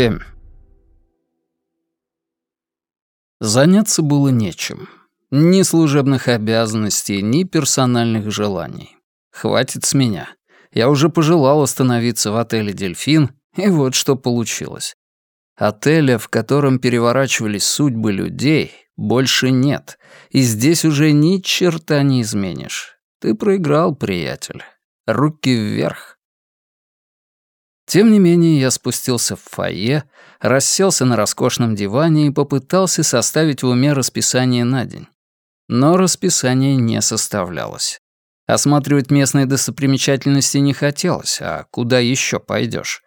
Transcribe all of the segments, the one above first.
7. Заняться было нечем. Ни служебных обязанностей, ни персональных желаний. Хватит с меня. Я уже пожелал остановиться в отеле «Дельфин», и вот что получилось. Отеля, в котором переворачивались судьбы людей, больше нет, и здесь уже ни черта не изменишь. Ты проиграл, приятель. Руки вверх. Тем не менее, я спустился в фойе, расселся на роскошном диване и попытался составить в уме расписание на день. Но расписание не составлялось. Осматривать местные достопримечательности не хотелось, а куда еще пойдешь?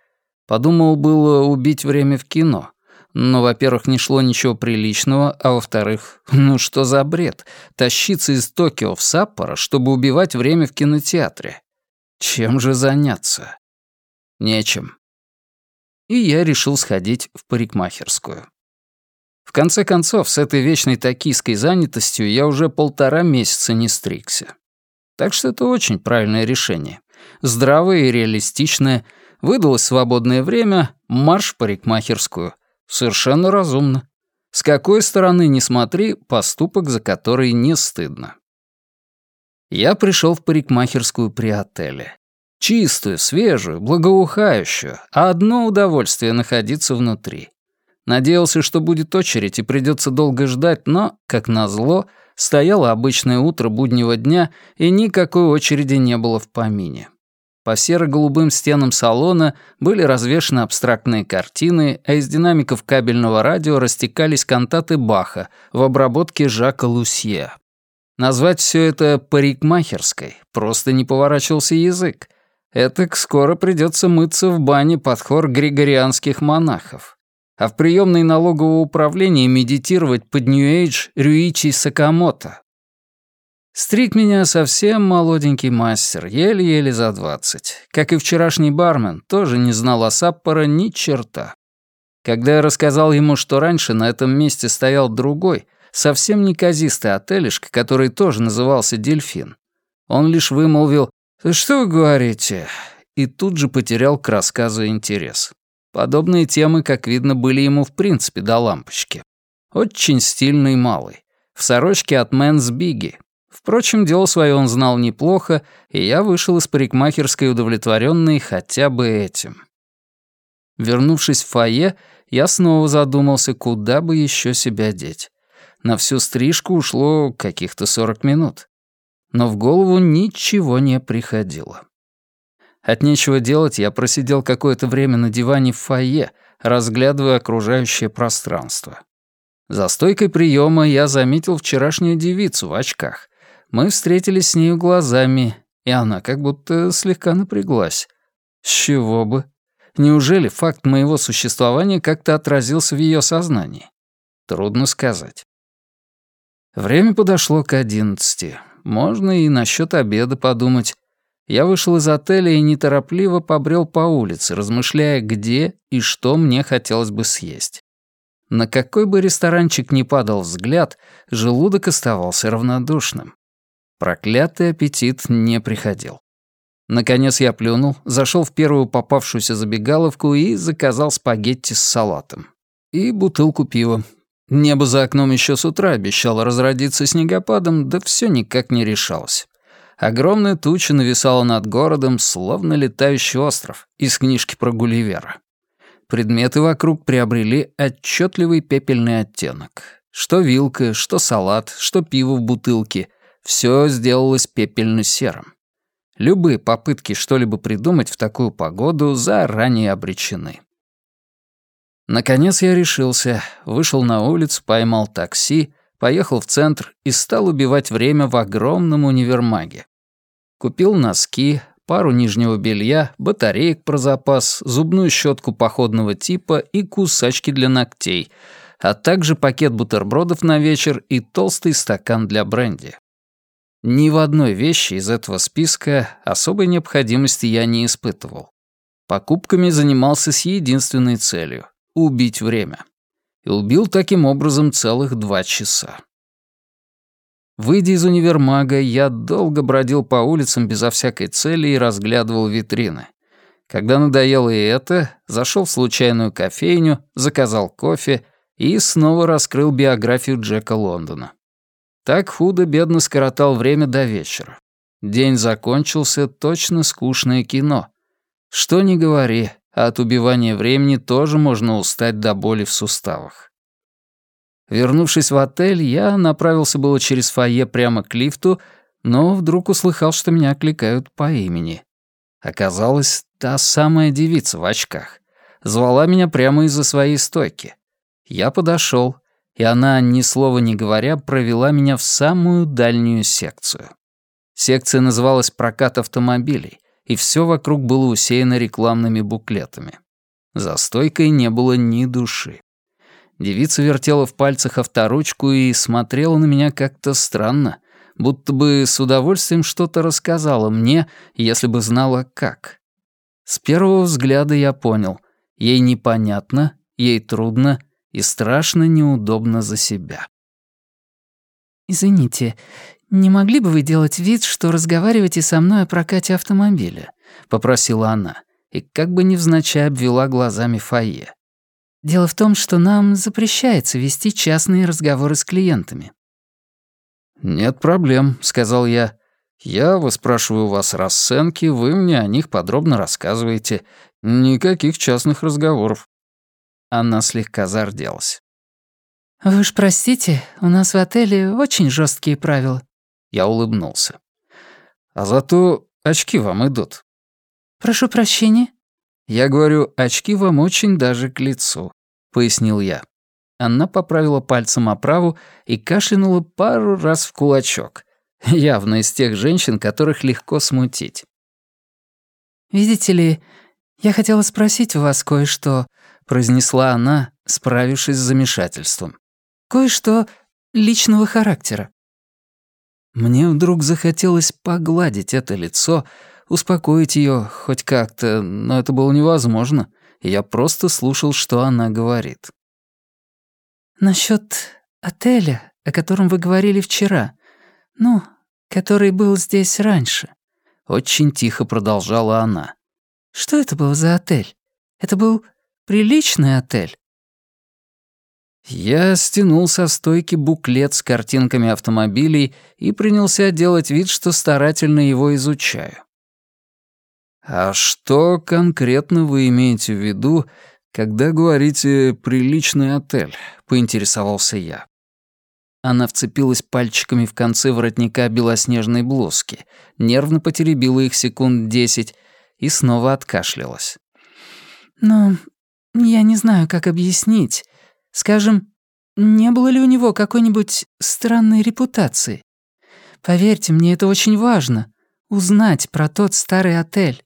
Подумал было убить время в кино. Но, во-первых, не шло ничего приличного, а во-вторых, ну что за бред? Тащиться из Токио в Саппоро, чтобы убивать время в кинотеатре. Чем же заняться? Нечем. И я решил сходить в парикмахерскую. В конце концов, с этой вечной токийской занятостью я уже полтора месяца не стригся. Так что это очень правильное решение. Здравое и реалистичное. Выдалось свободное время, марш в парикмахерскую. Совершенно разумно. С какой стороны ни смотри, поступок, за который не стыдно. Я пришел в парикмахерскую при отеле. Чистую, свежую, благоухающую, а одно удовольствие находиться внутри. Надеялся, что будет очередь и придется долго ждать, но, как назло, стояло обычное утро буднего дня, и никакой очереди не было в помине. По серо-голубым стенам салона были развешаны абстрактные картины, а из динамиков кабельного радио растекались кантаты Баха в обработке Жака Лусье. Назвать все это парикмахерской просто не поворачивался язык. Этак скоро придется мыться в бане под хор григорианских монахов. А в приемной налогового управления медитировать под Нью-Эйдж Рюичи Сакамото. Стриг меня совсем молоденький мастер, еле-еле за двадцать. Как и вчерашний бармен, тоже не знал о Саппоро ни черта. Когда я рассказал ему, что раньше на этом месте стоял другой, совсем неказистый отелишко, который тоже назывался «Дельфин», он лишь вымолвил «Что вы говорите?» И тут же потерял к рассказу интерес. Подобные темы, как видно, были ему в принципе до лампочки. Очень стильный малый. В сорочке от Men's Bigi. Впрочем, дело свое он знал неплохо, и я вышел из парикмахерской удовлетворенный хотя бы этим. Вернувшись в фойе, я снова задумался, куда бы еще себя деть. На всю стрижку ушло каких-то сорок минут но в голову ничего не приходило. От нечего делать я просидел какое-то время на диване в фойе, разглядывая окружающее пространство. За стойкой приема я заметил вчерашнюю девицу в очках. Мы встретились с нею глазами, и она как будто слегка напряглась. С чего бы? Неужели факт моего существования как-то отразился в ее сознании? Трудно сказать. Время подошло к одиннадцати. Можно и насчет обеда подумать. Я вышел из отеля и неторопливо побрел по улице, размышляя, где и что мне хотелось бы съесть. На какой бы ресторанчик ни падал взгляд, желудок оставался равнодушным. Проклятый аппетит не приходил. Наконец я плюнул, зашел в первую попавшуюся забегаловку и заказал спагетти с салатом. И бутылку пива, Небо за окном еще с утра обещало разродиться снегопадом, да все никак не решалось. Огромная туча нависала над городом, словно летающий остров из книжки про Гулливера. Предметы вокруг приобрели отчетливый пепельный оттенок. Что вилка, что салат, что пиво в бутылке — все сделалось пепельно-серым. Любые попытки что-либо придумать в такую погоду заранее обречены. Наконец я решился, вышел на улицу, поймал такси, поехал в центр и стал убивать время в огромном универмаге. Купил носки, пару нижнего белья, батареек про запас, зубную щетку походного типа и кусачки для ногтей, а также пакет бутербродов на вечер и толстый стакан для бренди. Ни в одной вещи из этого списка особой необходимости я не испытывал. Покупками занимался с единственной целью убить время. И убил таким образом целых два часа. Выйдя из универмага, я долго бродил по улицам безо всякой цели и разглядывал витрины. Когда надоело и это, зашел в случайную кофейню, заказал кофе и снова раскрыл биографию Джека Лондона. Так худо-бедно скоротал время до вечера. День закончился, точно скучное кино. Что ни говори, от убивания времени тоже можно устать до боли в суставах. Вернувшись в отель, я направился было через фойе прямо к лифту, но вдруг услыхал, что меня окликают по имени. Оказалось, та самая девица в очках. Звала меня прямо из-за своей стойки. Я подошел, и она, ни слова не говоря, провела меня в самую дальнюю секцию. Секция называлась «Прокат автомобилей», и все вокруг было усеяно рекламными буклетами. За стойкой не было ни души. Девица вертела в пальцах авторучку и смотрела на меня как-то странно, будто бы с удовольствием что-то рассказала мне, если бы знала как. С первого взгляда я понял, ей непонятно, ей трудно и страшно неудобно за себя. «Извините, не могли бы вы делать вид, что разговариваете со мной о прокате автомобиля?» — попросила она, и как бы невзначай обвела глазами фойе. «Дело в том, что нам запрещается вести частные разговоры с клиентами». «Нет проблем», — сказал я. «Я выспрашиваю у вас расценки, вы мне о них подробно рассказываете. Никаких частных разговоров». Она слегка зарделась. «Вы уж простите, у нас в отеле очень жесткие правила». Я улыбнулся. «А зато очки вам идут». «Прошу прощения?» «Я говорю, очки вам очень даже к лицу», — пояснил я. Она поправила пальцем оправу и кашлянула пару раз в кулачок. Явно из тех женщин, которых легко смутить. «Видите ли, я хотела спросить у вас кое-что», — произнесла она, справившись с замешательством. Кое-что личного характера. Мне вдруг захотелось погладить это лицо, успокоить ее хоть как-то, но это было невозможно, и я просто слушал, что она говорит. Насчет отеля, о котором вы говорили вчера, ну, который был здесь раньше», — очень тихо продолжала она. «Что это был за отель? Это был приличный отель?» Я стянул со стойки буклет с картинками автомобилей и принялся делать вид, что старательно его изучаю. «А что конкретно вы имеете в виду, когда говорите «приличный отель»?» — поинтересовался я. Она вцепилась пальчиками в концы воротника белоснежной блузки, нервно потеребила их секунд десять и снова откашлялась. «Ну, я не знаю, как объяснить. Скажем, не было ли у него какой-нибудь странной репутации? Поверьте, мне это очень важно — узнать про тот старый отель».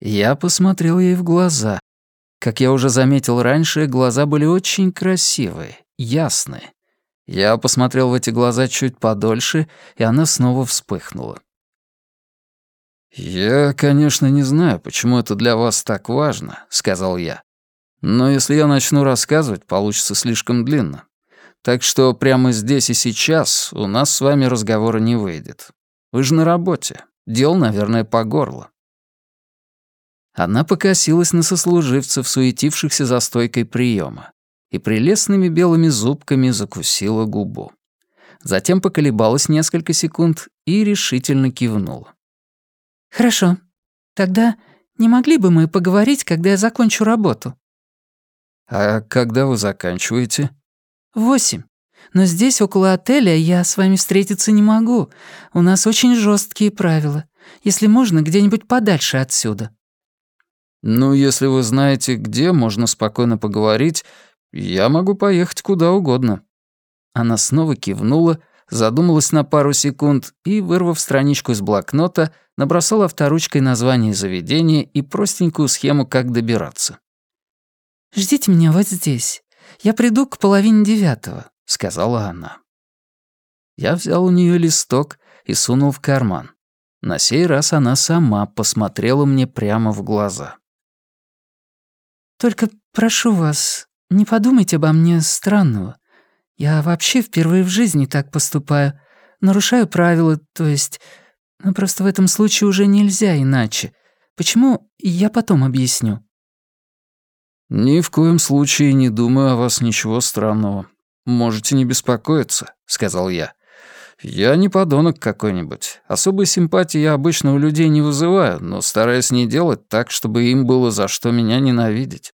Я посмотрел ей в глаза. Как я уже заметил раньше, глаза были очень красивые, ясные. Я посмотрел в эти глаза чуть подольше, и она снова вспыхнула. «Я, конечно, не знаю, почему это для вас так важно», — сказал я. Но если я начну рассказывать, получится слишком длинно. Так что прямо здесь и сейчас у нас с вами разговора не выйдет. Вы же на работе. Дел, наверное, по горло». Она покосилась на сослуживцев, суетившихся за стойкой приема, и прелестными белыми зубками закусила губу. Затем поколебалась несколько секунд и решительно кивнула. «Хорошо. Тогда не могли бы мы поговорить, когда я закончу работу?» «А когда вы заканчиваете?» «Восемь. Но здесь, около отеля, я с вами встретиться не могу. У нас очень жесткие правила. Если можно, где-нибудь подальше отсюда». «Ну, если вы знаете, где можно спокойно поговорить, я могу поехать куда угодно». Она снова кивнула, задумалась на пару секунд и, вырвав страничку из блокнота, набросала авторучкой название заведения и простенькую схему, как добираться. «Ждите меня вот здесь. Я приду к половине девятого», — сказала она. Я взял у нее листок и сунул в карман. На сей раз она сама посмотрела мне прямо в глаза. «Только прошу вас, не подумайте обо мне странного. Я вообще впервые в жизни так поступаю. Нарушаю правила, то есть... Ну, просто в этом случае уже нельзя иначе. Почему, я потом объясню». «Ни в коем случае не думаю о вас ничего странного. Можете не беспокоиться», — сказал я. «Я не подонок какой-нибудь. Особой симпатии я обычно у людей не вызываю, но стараюсь не делать так, чтобы им было за что меня ненавидеть».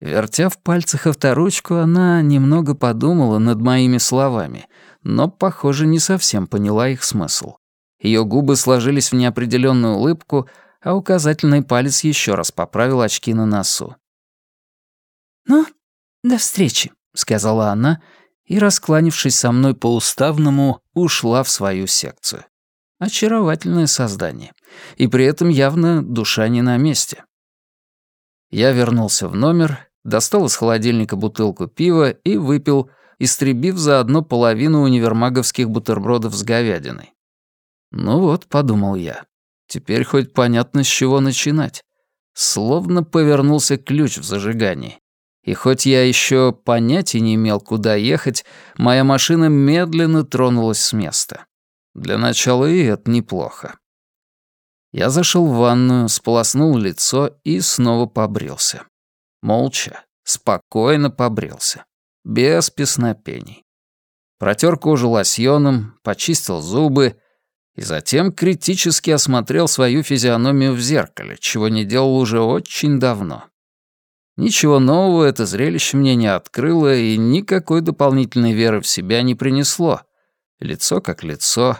Вертя в пальцах авторучку, она немного подумала над моими словами, но, похоже, не совсем поняла их смысл. Ее губы сложились в неопределенную улыбку, а указательный палец еще раз поправил очки на носу. «Ну, до встречи», — сказала она, и, раскланившись со мной по-уставному, ушла в свою секцию. Очаровательное создание. И при этом явно душа не на месте. Я вернулся в номер, достал из холодильника бутылку пива и выпил, истребив заодно половину универмаговских бутербродов с говядиной. Ну вот, подумал я, теперь хоть понятно, с чего начинать. Словно повернулся ключ в зажигании. И хоть я еще понятия не имел, куда ехать, моя машина медленно тронулась с места. Для начала и это неплохо. Я зашел в ванную, сполоснул лицо и снова побрился. Молча, спокойно побрился. Без песнопений. Протер кожу лосьоном, почистил зубы и затем критически осмотрел свою физиономию в зеркале, чего не делал уже очень давно. Ничего нового это зрелище мне не открыло и никакой дополнительной веры в себя не принесло. Лицо как лицо,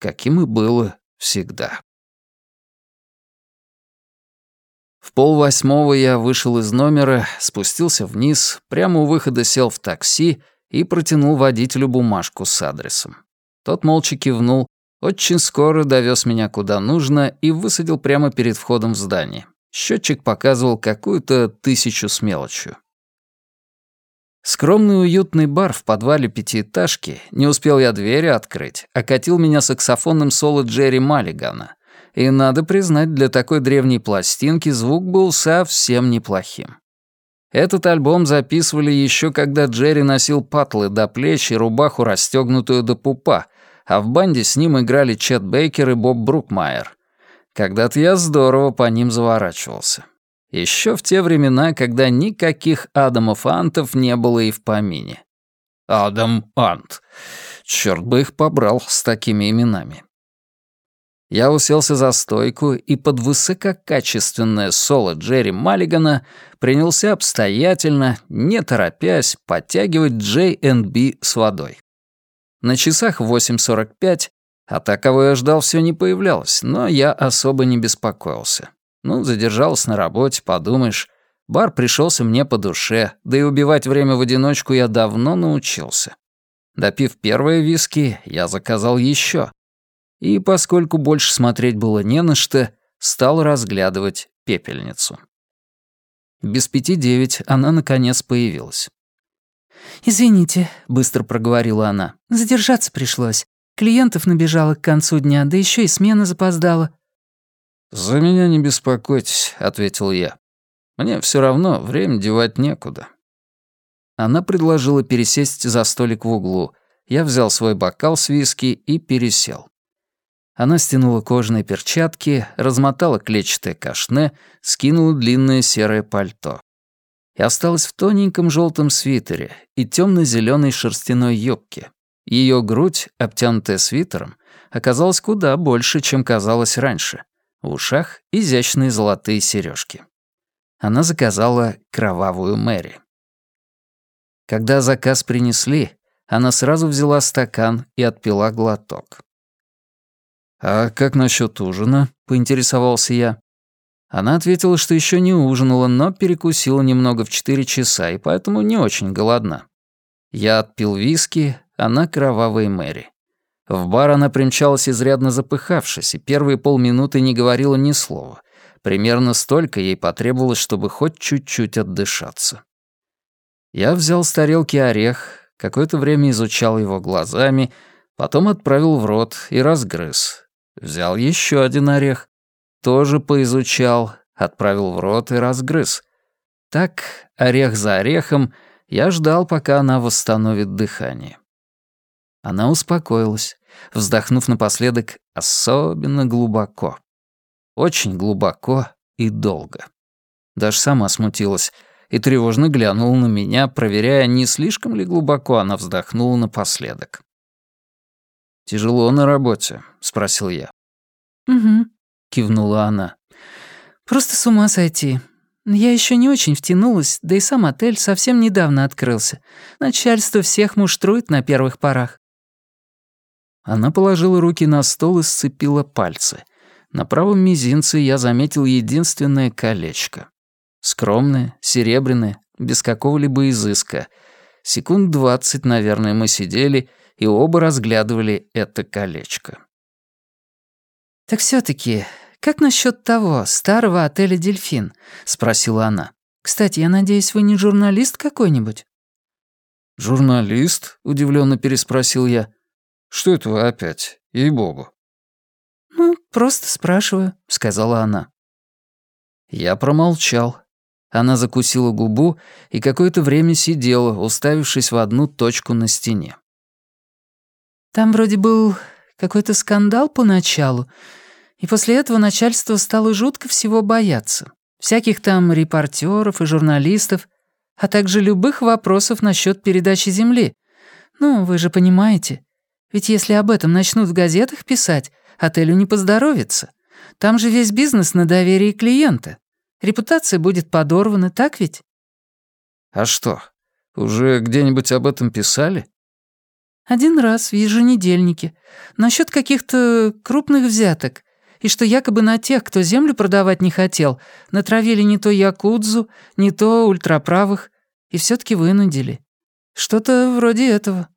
каким и было всегда. В полвосьмого я вышел из номера, спустился вниз, прямо у выхода сел в такси и протянул водителю бумажку с адресом. Тот молча кивнул, очень скоро довез меня куда нужно и высадил прямо перед входом в здание. Счетчик показывал какую-то тысячу с мелочью. Скромный уютный бар в подвале пятиэтажки, не успел я двери открыть, окатил меня саксофонным соло Джерри Маллигана. И надо признать, для такой древней пластинки звук был совсем неплохим. Этот альбом записывали еще когда Джерри носил патлы до плеч и рубаху расстегнутую до пупа, а в банде с ним играли Чет Бейкер и Боб Брукмайер. Когда-то я здорово по ним заворачивался. Еще в те времена, когда никаких Адамов Антов не было и в помине. Адам Ант. Черт бы их побрал с такими именами. Я уселся за стойку и под высококачественное соло Джерри Маллигана принялся обстоятельно, не торопясь, подтягивать J&B с водой. На часах 8.45, а так, кого я ждал, все не появлялось, но я особо не беспокоился. Ну, задержался на работе, подумаешь. Бар пришелся мне по душе, да и убивать время в одиночку я давно научился. Допив первые виски, я заказал еще и, поскольку больше смотреть было не на что, стал разглядывать пепельницу. Без пяти девять она, наконец, появилась. «Извините», — быстро проговорила она, — «задержаться пришлось. Клиентов набежало к концу дня, да еще и смена запоздала». «За меня не беспокойтесь», — ответил я. «Мне все равно время девать некуда». Она предложила пересесть за столик в углу. Я взял свой бокал с виски и пересел. Она стянула кожаные перчатки, размотала клетчатое кашне, скинула длинное серое пальто. И осталась в тоненьком желтом свитере и темно-зеленой шерстяной юбке. Ее грудь, обтянутая свитером, оказалась куда больше, чем казалось раньше. В ушах изящные золотые сережки. Она заказала кровавую Мэри. Когда заказ принесли, она сразу взяла стакан и отпила глоток. «А как насчет ужина?» — поинтересовался я. Она ответила, что еще не ужинала, но перекусила немного в четыре часа, и поэтому не очень голодна. Я отпил виски, она кровавая Мэри. В бар она примчалась изрядно запыхавшись, и первые полминуты не говорила ни слова. Примерно столько ей потребовалось, чтобы хоть чуть-чуть отдышаться. Я взял с тарелки орех, какое-то время изучал его глазами, потом отправил в рот и разгрыз. Взял еще один орех, тоже поизучал, отправил в рот и разгрыз. Так, орех за орехом, я ждал, пока она восстановит дыхание. Она успокоилась, вздохнув напоследок особенно глубоко. Очень глубоко и долго. Даже сама смутилась и тревожно глянула на меня, проверяя, не слишком ли глубоко она вздохнула напоследок. «Тяжело на работе?» — спросил я. «Угу», — кивнула она. «Просто с ума сойти. Я еще не очень втянулась, да и сам отель совсем недавно открылся. Начальство всех муштрует на первых порах». Она положила руки на стол и сцепила пальцы. На правом мизинце я заметил единственное колечко. Скромное, серебряное, без какого-либо изыска. Секунд двадцать, наверное, мы сидели и оба разглядывали это колечко. «Так все таки как насчет того старого отеля «Дельфин»?» — спросила она. «Кстати, я надеюсь, вы не журналист какой-нибудь?» «Журналист?» — удивленно переспросил я. «Что это вы опять? Ей-богу». «Ну, просто спрашиваю», — сказала она. Я промолчал. Она закусила губу и какое-то время сидела, уставившись в одну точку на стене. «Там вроде был какой-то скандал поначалу, и после этого начальство стало жутко всего бояться. Всяких там репортеров и журналистов, а также любых вопросов насчет передачи земли. Ну, вы же понимаете. Ведь если об этом начнут в газетах писать, отелю не поздоровится. Там же весь бизнес на доверии клиента. Репутация будет подорвана, так ведь? А что, уже где-нибудь об этом писали? Один раз в еженедельнике. Насчет каких-то крупных взяток и что якобы на тех, кто землю продавать не хотел, натравили не то якудзу, не то ультраправых, и все таки вынудили. Что-то вроде этого.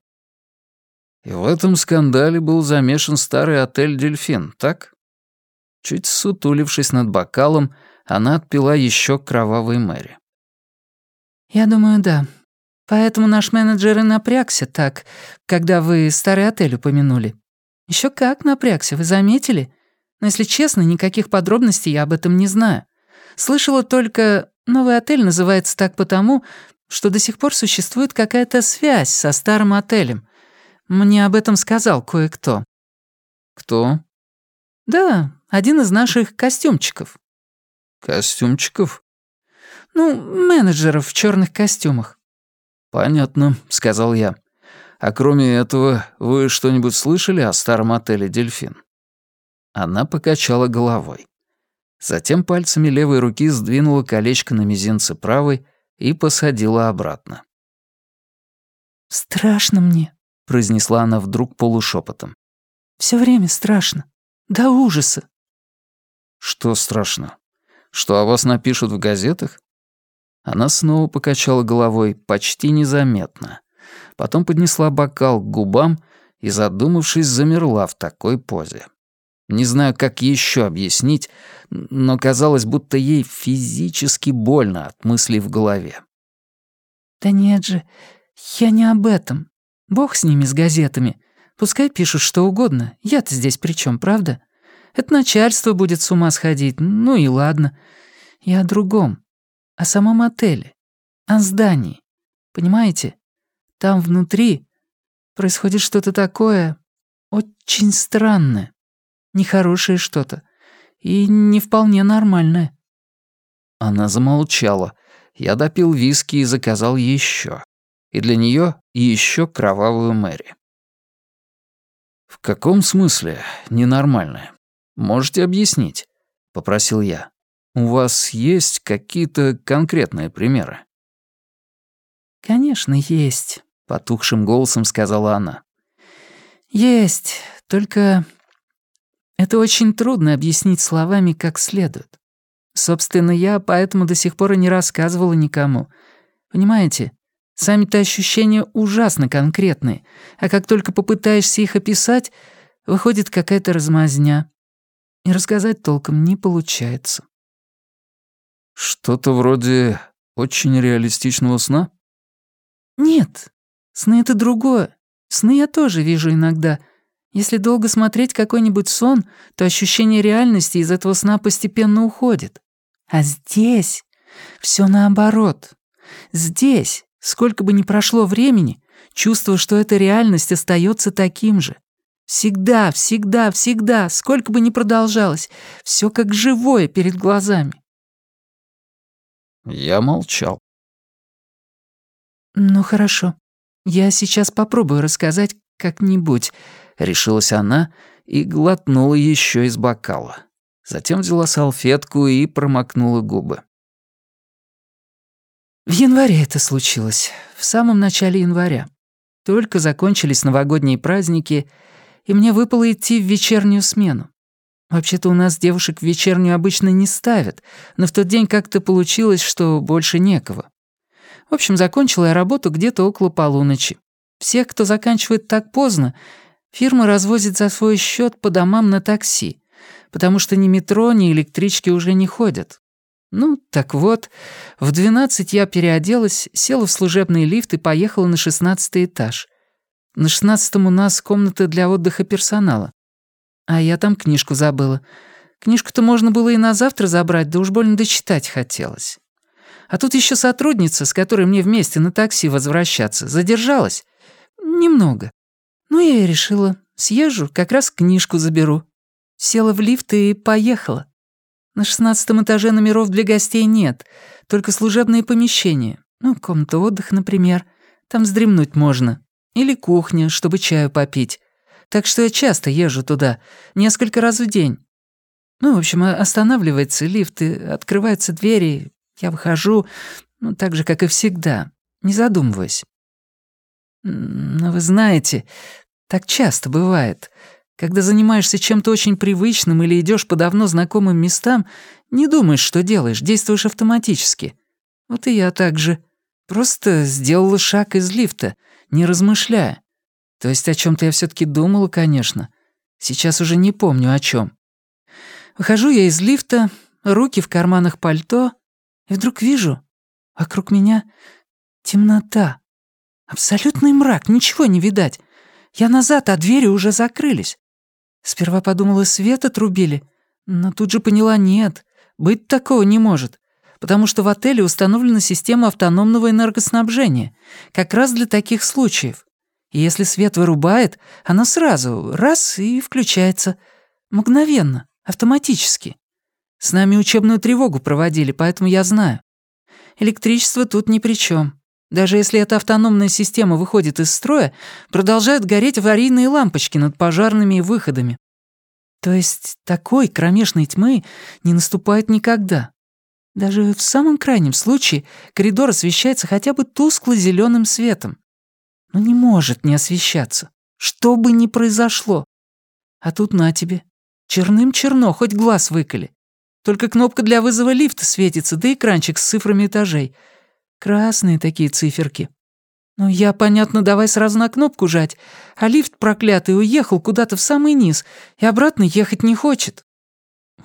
И в этом скандале был замешан старый отель «Дельфин», так? Чуть сутулившись над бокалом, она отпила еще кровавой Мэри. «Я думаю, да. Поэтому наш менеджер и напрягся так, когда вы старый отель упомянули. Еще как напрягся, вы заметили? Но, если честно, никаких подробностей я об этом не знаю. Слышала только, новый отель называется так потому, что до сих пор существует какая-то связь со старым отелем. Мне об этом сказал кое-кто». «Кто?» «Да, один из наших костюмчиков». «Костюмчиков?» «Ну, менеджеров в черных костюмах». «Понятно», — сказал я. «А кроме этого, вы что-нибудь слышали о старом отеле «Дельфин»?» Она покачала головой. Затем пальцами левой руки сдвинула колечко на мизинце правой и посадила обратно. «Страшно мне», — произнесла она вдруг полушепотом. Все время страшно. До ужаса». «Что страшно? Что о вас напишут в газетах?» Она снова покачала головой, почти незаметно. Потом поднесла бокал к губам и, задумавшись, замерла в такой позе. Не знаю, как еще объяснить, но казалось, будто ей физически больно от мыслей в голове. «Да нет же, я не об этом. Бог с ними, с газетами. Пускай пишут что угодно. Я-то здесь при чем, правда? Это начальство будет с ума сходить. Ну и ладно. Я о другом. О самом отеле. О здании. Понимаете? Там внутри происходит что-то такое очень странное нехорошее что-то. И не вполне нормальное». Она замолчала. Я допил виски и заказал еще. И для нее еще кровавую Мэри. «В каком смысле ненормальное? Можете объяснить?» — попросил я. «У вас есть какие-то конкретные примеры?» «Конечно, есть», — потухшим голосом сказала она. «Есть, только это очень трудно объяснить словами как следует. Собственно, я поэтому до сих пор и не рассказывала никому. Понимаете, сами-то ощущения ужасно конкретные, а как только попытаешься их описать, выходит какая-то размазня. И рассказать толком не получается. Что-то вроде очень реалистичного сна? Нет, сны — это другое. Сны я тоже вижу иногда, если долго смотреть какой-нибудь сон, то ощущение реальности из этого сна постепенно уходит. А здесь все наоборот. Здесь, сколько бы ни прошло времени, чувство, что эта реальность остается таким же. Всегда, всегда, всегда, сколько бы ни продолжалось, все как живое перед глазами. Я молчал. «Ну хорошо. Я сейчас попробую рассказать как-нибудь», — решилась она и глотнула еще из бокала. Затем взяла салфетку и промокнула губы. В январе это случилось, в самом начале января. Только закончились новогодние праздники, и мне выпало идти в вечернюю смену. Вообще-то у нас девушек в вечернюю обычно не ставят, но в тот день как-то получилось, что больше некого. В общем, закончила я работу где-то около полуночи. Всех, кто заканчивает так поздно, фирма развозит за свой счет по домам на такси, потому что ни метро, ни электрички уже не ходят. Ну, так вот, в 12 я переоделась, села в служебный лифт и поехала на шестнадцатый этаж. На шестнадцатом у нас комната для отдыха персонала. А я там книжку забыла. Книжку-то можно было и на завтра забрать, да уж больно дочитать хотелось. А тут еще сотрудница, с которой мне вместе на такси возвращаться, задержалась. Немного. Ну, я и решила, съезжу, как раз книжку заберу. Села в лифт и поехала. На шестнадцатом этаже номеров для гостей нет, только служебные помещения. Ну, комната отдыха, например. Там вздремнуть можно. Или кухня, чтобы чаю попить. Так что я часто езжу туда, несколько раз в день. Ну, в общем, останавливается лифт, и открываются двери, я выхожу, ну, так же, как и всегда, не задумываясь. Но вы знаете, так часто бывает. Когда занимаешься чем-то очень привычным или идешь по давно знакомым местам, не думаешь, что делаешь, действуешь автоматически. Вот и я так же. Просто сделала шаг из лифта, не размышляя. То есть о чем то я все таки думала, конечно. Сейчас уже не помню о чем. Выхожу я из лифта, руки в карманах пальто, и вдруг вижу, вокруг меня темнота. Абсолютный мрак, ничего не видать. Я назад, а двери уже закрылись. Сперва подумала, свет отрубили, но тут же поняла, нет, быть такого не может, потому что в отеле установлена система автономного энергоснабжения, как раз для таких случаев. И если свет вырубает, она сразу раз и включается. Мгновенно, автоматически. С нами учебную тревогу проводили, поэтому я знаю. Электричество тут ни при чем. Даже если эта автономная система выходит из строя, продолжают гореть аварийные лампочки над пожарными выходами. То есть такой кромешной тьмы не наступает никогда. Даже в самом крайнем случае коридор освещается хотя бы тускло зеленым светом. Но не может не освещаться, что бы ни произошло. А тут на тебе. Черным черно, хоть глаз выколи. Только кнопка для вызова лифта светится, да экранчик с цифрами этажей — Красные такие циферки. Ну, я, понятно, давай сразу на кнопку жать, а лифт проклятый уехал куда-то в самый низ и обратно ехать не хочет.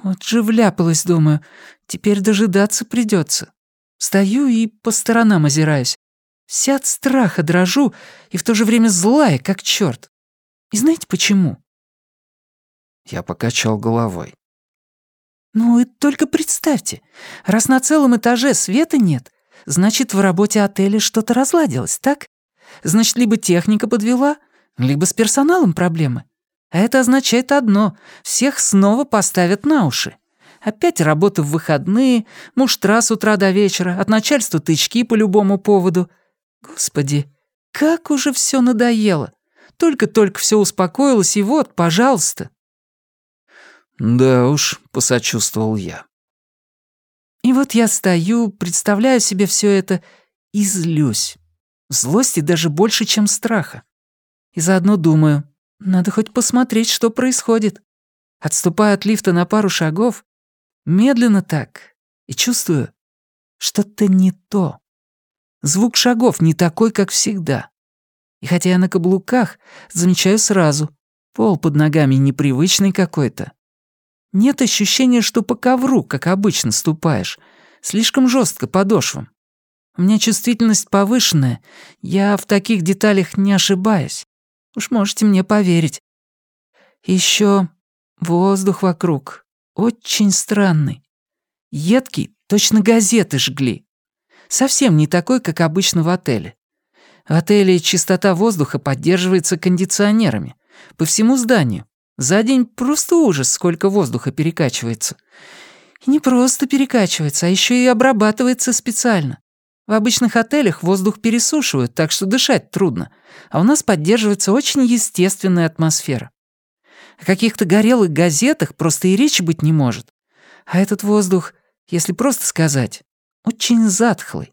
Вот же вляпалась, думаю, теперь дожидаться придется. Стою и по сторонам озираюсь. Вся от страха дрожу и в то же время злая, как черт. И знаете почему? Я покачал головой. Ну и только представьте, раз на целом этаже света нет, Значит, в работе отеля что-то разладилось, так? Значит, либо техника подвела, либо с персоналом проблемы. А это означает одно — всех снова поставят на уши. Опять работа в выходные, муштра с утра до вечера, от начальства тычки по любому поводу. Господи, как уже все надоело. Только-только все успокоилось, и вот, пожалуйста. «Да уж», — посочувствовал я. И вот я стою, представляю себе все это и злюсь. Злости даже больше, чем страха. И заодно думаю, надо хоть посмотреть, что происходит. Отступаю от лифта на пару шагов, медленно так, и чувствую, что-то не то. Звук шагов не такой, как всегда. И хотя я на каблуках, замечаю сразу, пол под ногами непривычный какой-то. Нет ощущения, что по ковру, как обычно, ступаешь. Слишком жестко подошвам. У меня чувствительность повышенная. Я в таких деталях не ошибаюсь. Уж можете мне поверить. Еще воздух вокруг очень странный. Едкий, точно газеты жгли. Совсем не такой, как обычно в отеле. В отеле чистота воздуха поддерживается кондиционерами — По всему зданию. За день просто ужас, сколько воздуха перекачивается. И не просто перекачивается, а еще и обрабатывается специально. В обычных отелях воздух пересушивают, так что дышать трудно, а у нас поддерживается очень естественная атмосфера. О каких-то горелых газетах просто и речи быть не может. А этот воздух, если просто сказать, очень затхлый,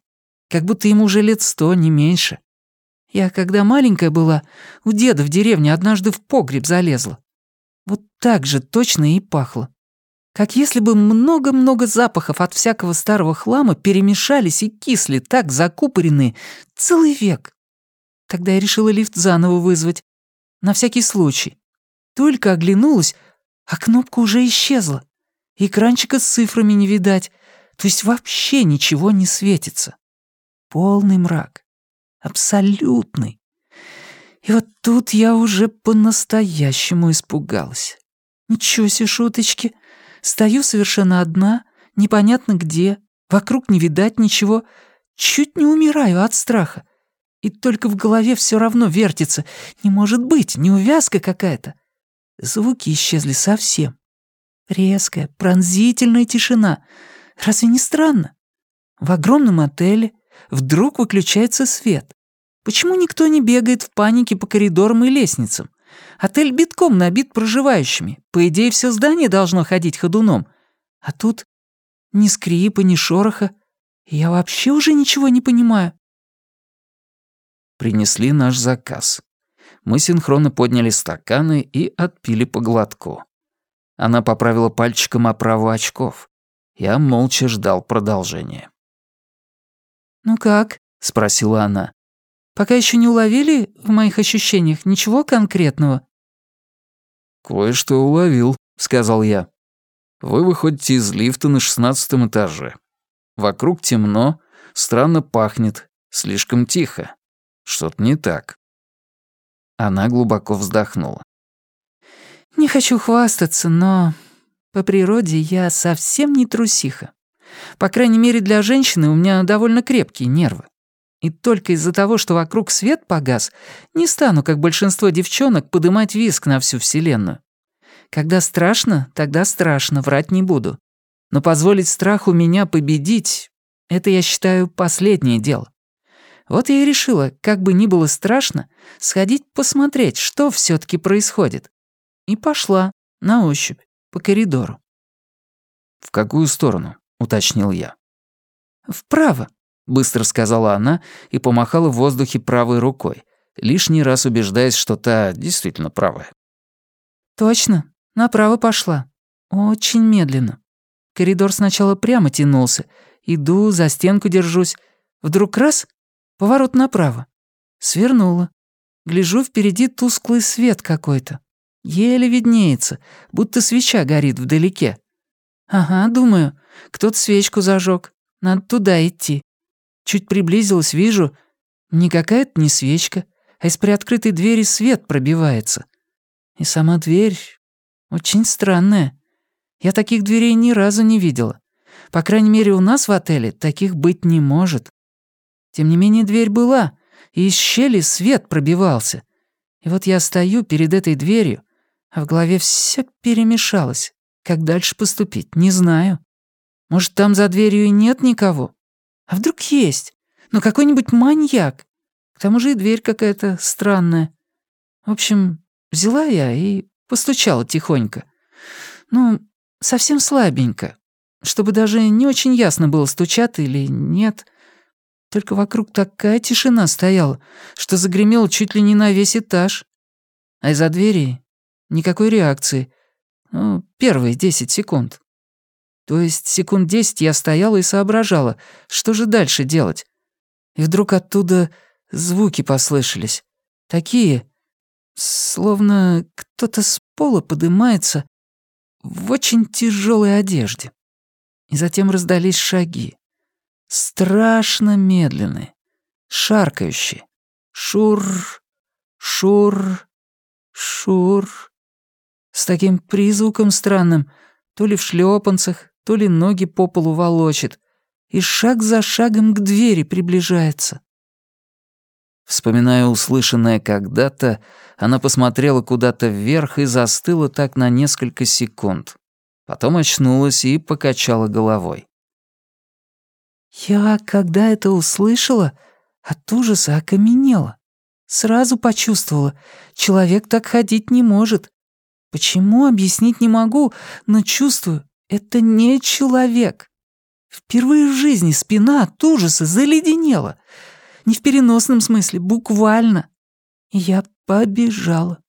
как будто ему уже лет сто, не меньше. Я, когда маленькая была, у деда в деревне однажды в погреб залезла. Вот так же точно и пахло. Как если бы много-много запахов от всякого старого хлама перемешались и кисли так закупорены целый век. Тогда я решила лифт заново вызвать. На всякий случай. Только оглянулась, а кнопка уже исчезла. Экранчика с цифрами не видать. То есть вообще ничего не светится. Полный мрак. Абсолютный. И вот тут я уже по-настоящему испугалась. Ничего себе шуточки. Стою совершенно одна, непонятно где, вокруг не видать ничего. Чуть не умираю от страха. И только в голове все равно вертится. Не может быть, неувязка какая-то. Звуки исчезли совсем. Резкая, пронзительная тишина. Разве не странно? В огромном отеле вдруг выключается свет. Почему никто не бегает в панике по коридорам и лестницам? Отель битком набит проживающими. По идее, все здание должно ходить ходуном. А тут ни скрипа, ни шороха. Я вообще уже ничего не понимаю. Принесли наш заказ. Мы синхронно подняли стаканы и отпили по глотку. Она поправила пальчиком оправу очков. Я молча ждал продолжения. «Ну как?» — спросила она. «Пока еще не уловили в моих ощущениях ничего конкретного?» «Кое-что уловил», — сказал я. «Вы выходите из лифта на шестнадцатом этаже. Вокруг темно, странно пахнет, слишком тихо. Что-то не так». Она глубоко вздохнула. «Не хочу хвастаться, но по природе я совсем не трусиха. По крайней мере, для женщины у меня довольно крепкие нервы. И только из-за того, что вокруг свет погас, не стану, как большинство девчонок, подымать виск на всю Вселенную. Когда страшно, тогда страшно, врать не буду. Но позволить страху меня победить — это, я считаю, последнее дело. Вот я и решила, как бы ни было страшно, сходить посмотреть, что все таки происходит. И пошла, на ощупь, по коридору. «В какую сторону?» — уточнил я. «Вправо», быстро сказала она и помахала в воздухе правой рукой, лишний раз убеждаясь, что та действительно правая. «Точно, направо пошла. Очень медленно. Коридор сначала прямо тянулся. Иду, за стенку держусь. Вдруг раз — поворот направо. Свернула. Гляжу, впереди тусклый свет какой-то. Еле виднеется, будто свеча горит вдалеке. Ага, думаю, кто-то свечку зажег. Надо туда идти. Чуть приблизилась, вижу, не какая-то не свечка, а из приоткрытой двери свет пробивается. И сама дверь очень странная. Я таких дверей ни разу не видела. По крайней мере, у нас в отеле таких быть не может. Тем не менее, дверь была, и из щели свет пробивался. И вот я стою перед этой дверью, а в голове все перемешалось. Как дальше поступить, не знаю. Может, там за дверью и нет никого? А вдруг есть? Ну, какой-нибудь маньяк. К тому же и дверь какая-то странная. В общем, взяла я и постучала тихонько. Ну, совсем слабенько. Чтобы даже не очень ясно было, стучат или нет. Только вокруг такая тишина стояла, что загремел чуть ли не на весь этаж. А из-за двери никакой реакции. Ну, первые десять секунд. То есть секунд десять я стояла и соображала, что же дальше делать. И вдруг оттуда звуки послышались. Такие, словно кто-то с пола поднимается в очень тяжелой одежде. И затем раздались шаги. Страшно медленные, шаркающие. Шур, шур, шур. С таким призвуком странным, то ли в шлепанцах, то ли ноги по полу волочит, и шаг за шагом к двери приближается. Вспоминая услышанное когда-то, она посмотрела куда-то вверх и застыла так на несколько секунд. Потом очнулась и покачала головой. «Я, когда это услышала, от ужаса окаменела. Сразу почувствовала, человек так ходить не может. Почему, объяснить не могу, но чувствую, это не человек. Впервые в жизни спина от ужаса заледенела. Не в переносном смысле, буквально. я побежала.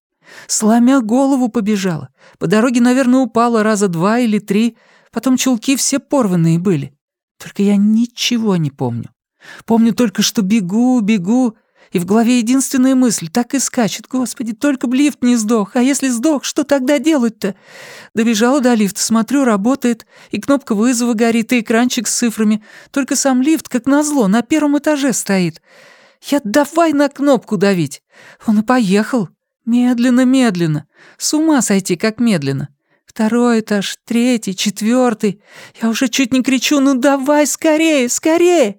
Сломя голову побежала. По дороге, наверное, упала раза два или три. Потом чулки все порванные были. Только я ничего не помню. Помню только, что бегу, бегу, и в голове единственная мысль так и скачет. Господи, только б лифт не сдох. А если сдох, что тогда делать-то? Добежала до лифта, смотрю, работает. И кнопка вызова горит, и экранчик с цифрами. Только сам лифт, как назло, на первом этаже стоит. Я давай на кнопку давить. Он и поехал. Медленно-медленно. С ума сойти, как медленно. Второй этаж, третий, четвертый. Я уже чуть не кричу, ну давай скорее, скорее.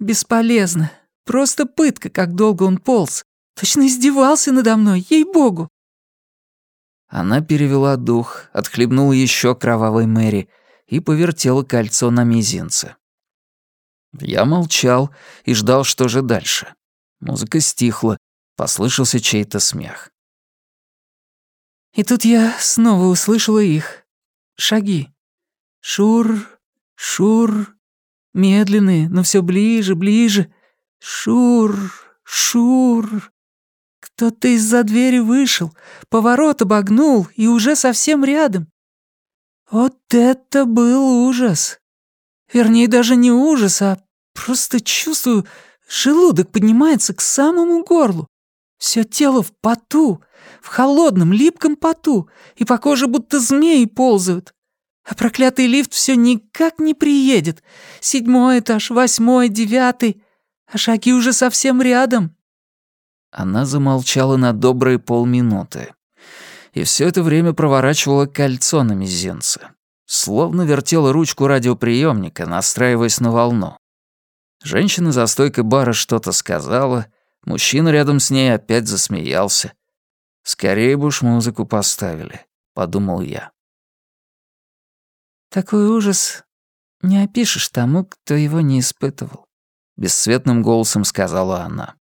Бесполезно. Просто пытка, как долго он полз. Точно издевался надо мной, ей-богу. Она перевела дух, отхлебнула еще кровавой Мэри и повертела кольцо на мизинце. Я молчал и ждал, что же дальше. Музыка стихла, послышался чей-то смех. И тут я снова услышала их. Шаги. Шур, шур. Медленные, но все ближе, ближе. Шур, шур. Кто-то из-за двери вышел, поворот обогнул и уже совсем рядом. Вот это был ужас. Вернее, даже не ужас, а просто чувствую, желудок поднимается к самому горлу. Все тело в поту, в холодном, липком поту, и по коже будто змеи ползают. А проклятый лифт все никак не приедет. Седьмой этаж, восьмой, девятый. А шаги уже совсем рядом». Она замолчала на добрые полминуты. И все это время проворачивала кольцо на мизинце. Словно вертела ручку радиоприемника, настраиваясь на волну. Женщина за стойкой бара что-то сказала, мужчина рядом с ней опять засмеялся. «Скорее бы уж музыку поставили», — подумал я. «Такой ужас не опишешь тому, кто его не испытывал», бесцветным голосом сказала она.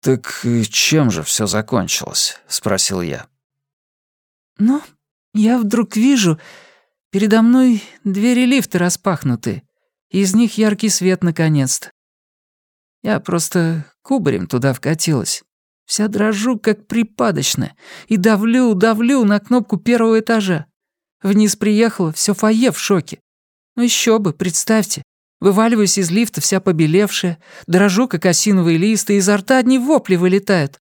«Так чем же все закончилось?» — спросил я. «Ну, я вдруг вижу, передо мной двери лифта распахнуты, из них яркий свет наконец-то. Я просто кубарем туда вкатилась. Вся дрожу, как припадочная, и давлю, давлю на кнопку первого этажа. Вниз приехала, все фойе в шоке. Ну еще бы, представьте, Вываливаюсь из лифта вся побелевшая, дрожу, как осиновые листы, изо рта одни вопли вылетают.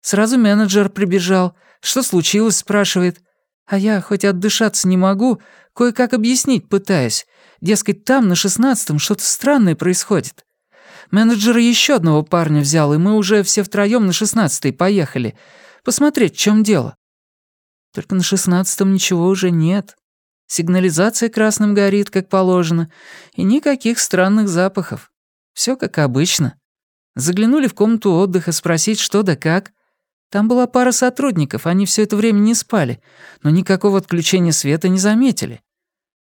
Сразу менеджер прибежал. Что случилось, спрашивает. А я, хоть отдышаться не могу, кое-как объяснить пытаюсь. Дескать, там, на шестнадцатом, что-то странное происходит. Менеджер еще одного парня взял, и мы уже все втроем на шестнадцатый поехали. Посмотреть, в чем дело. Только на шестнадцатом ничего уже нет. Сигнализация красным горит, как положено, и никаких странных запахов. Все как обычно. Заглянули в комнату отдыха спросить, что да как. Там была пара сотрудников, они все это время не спали, но никакого отключения света не заметили.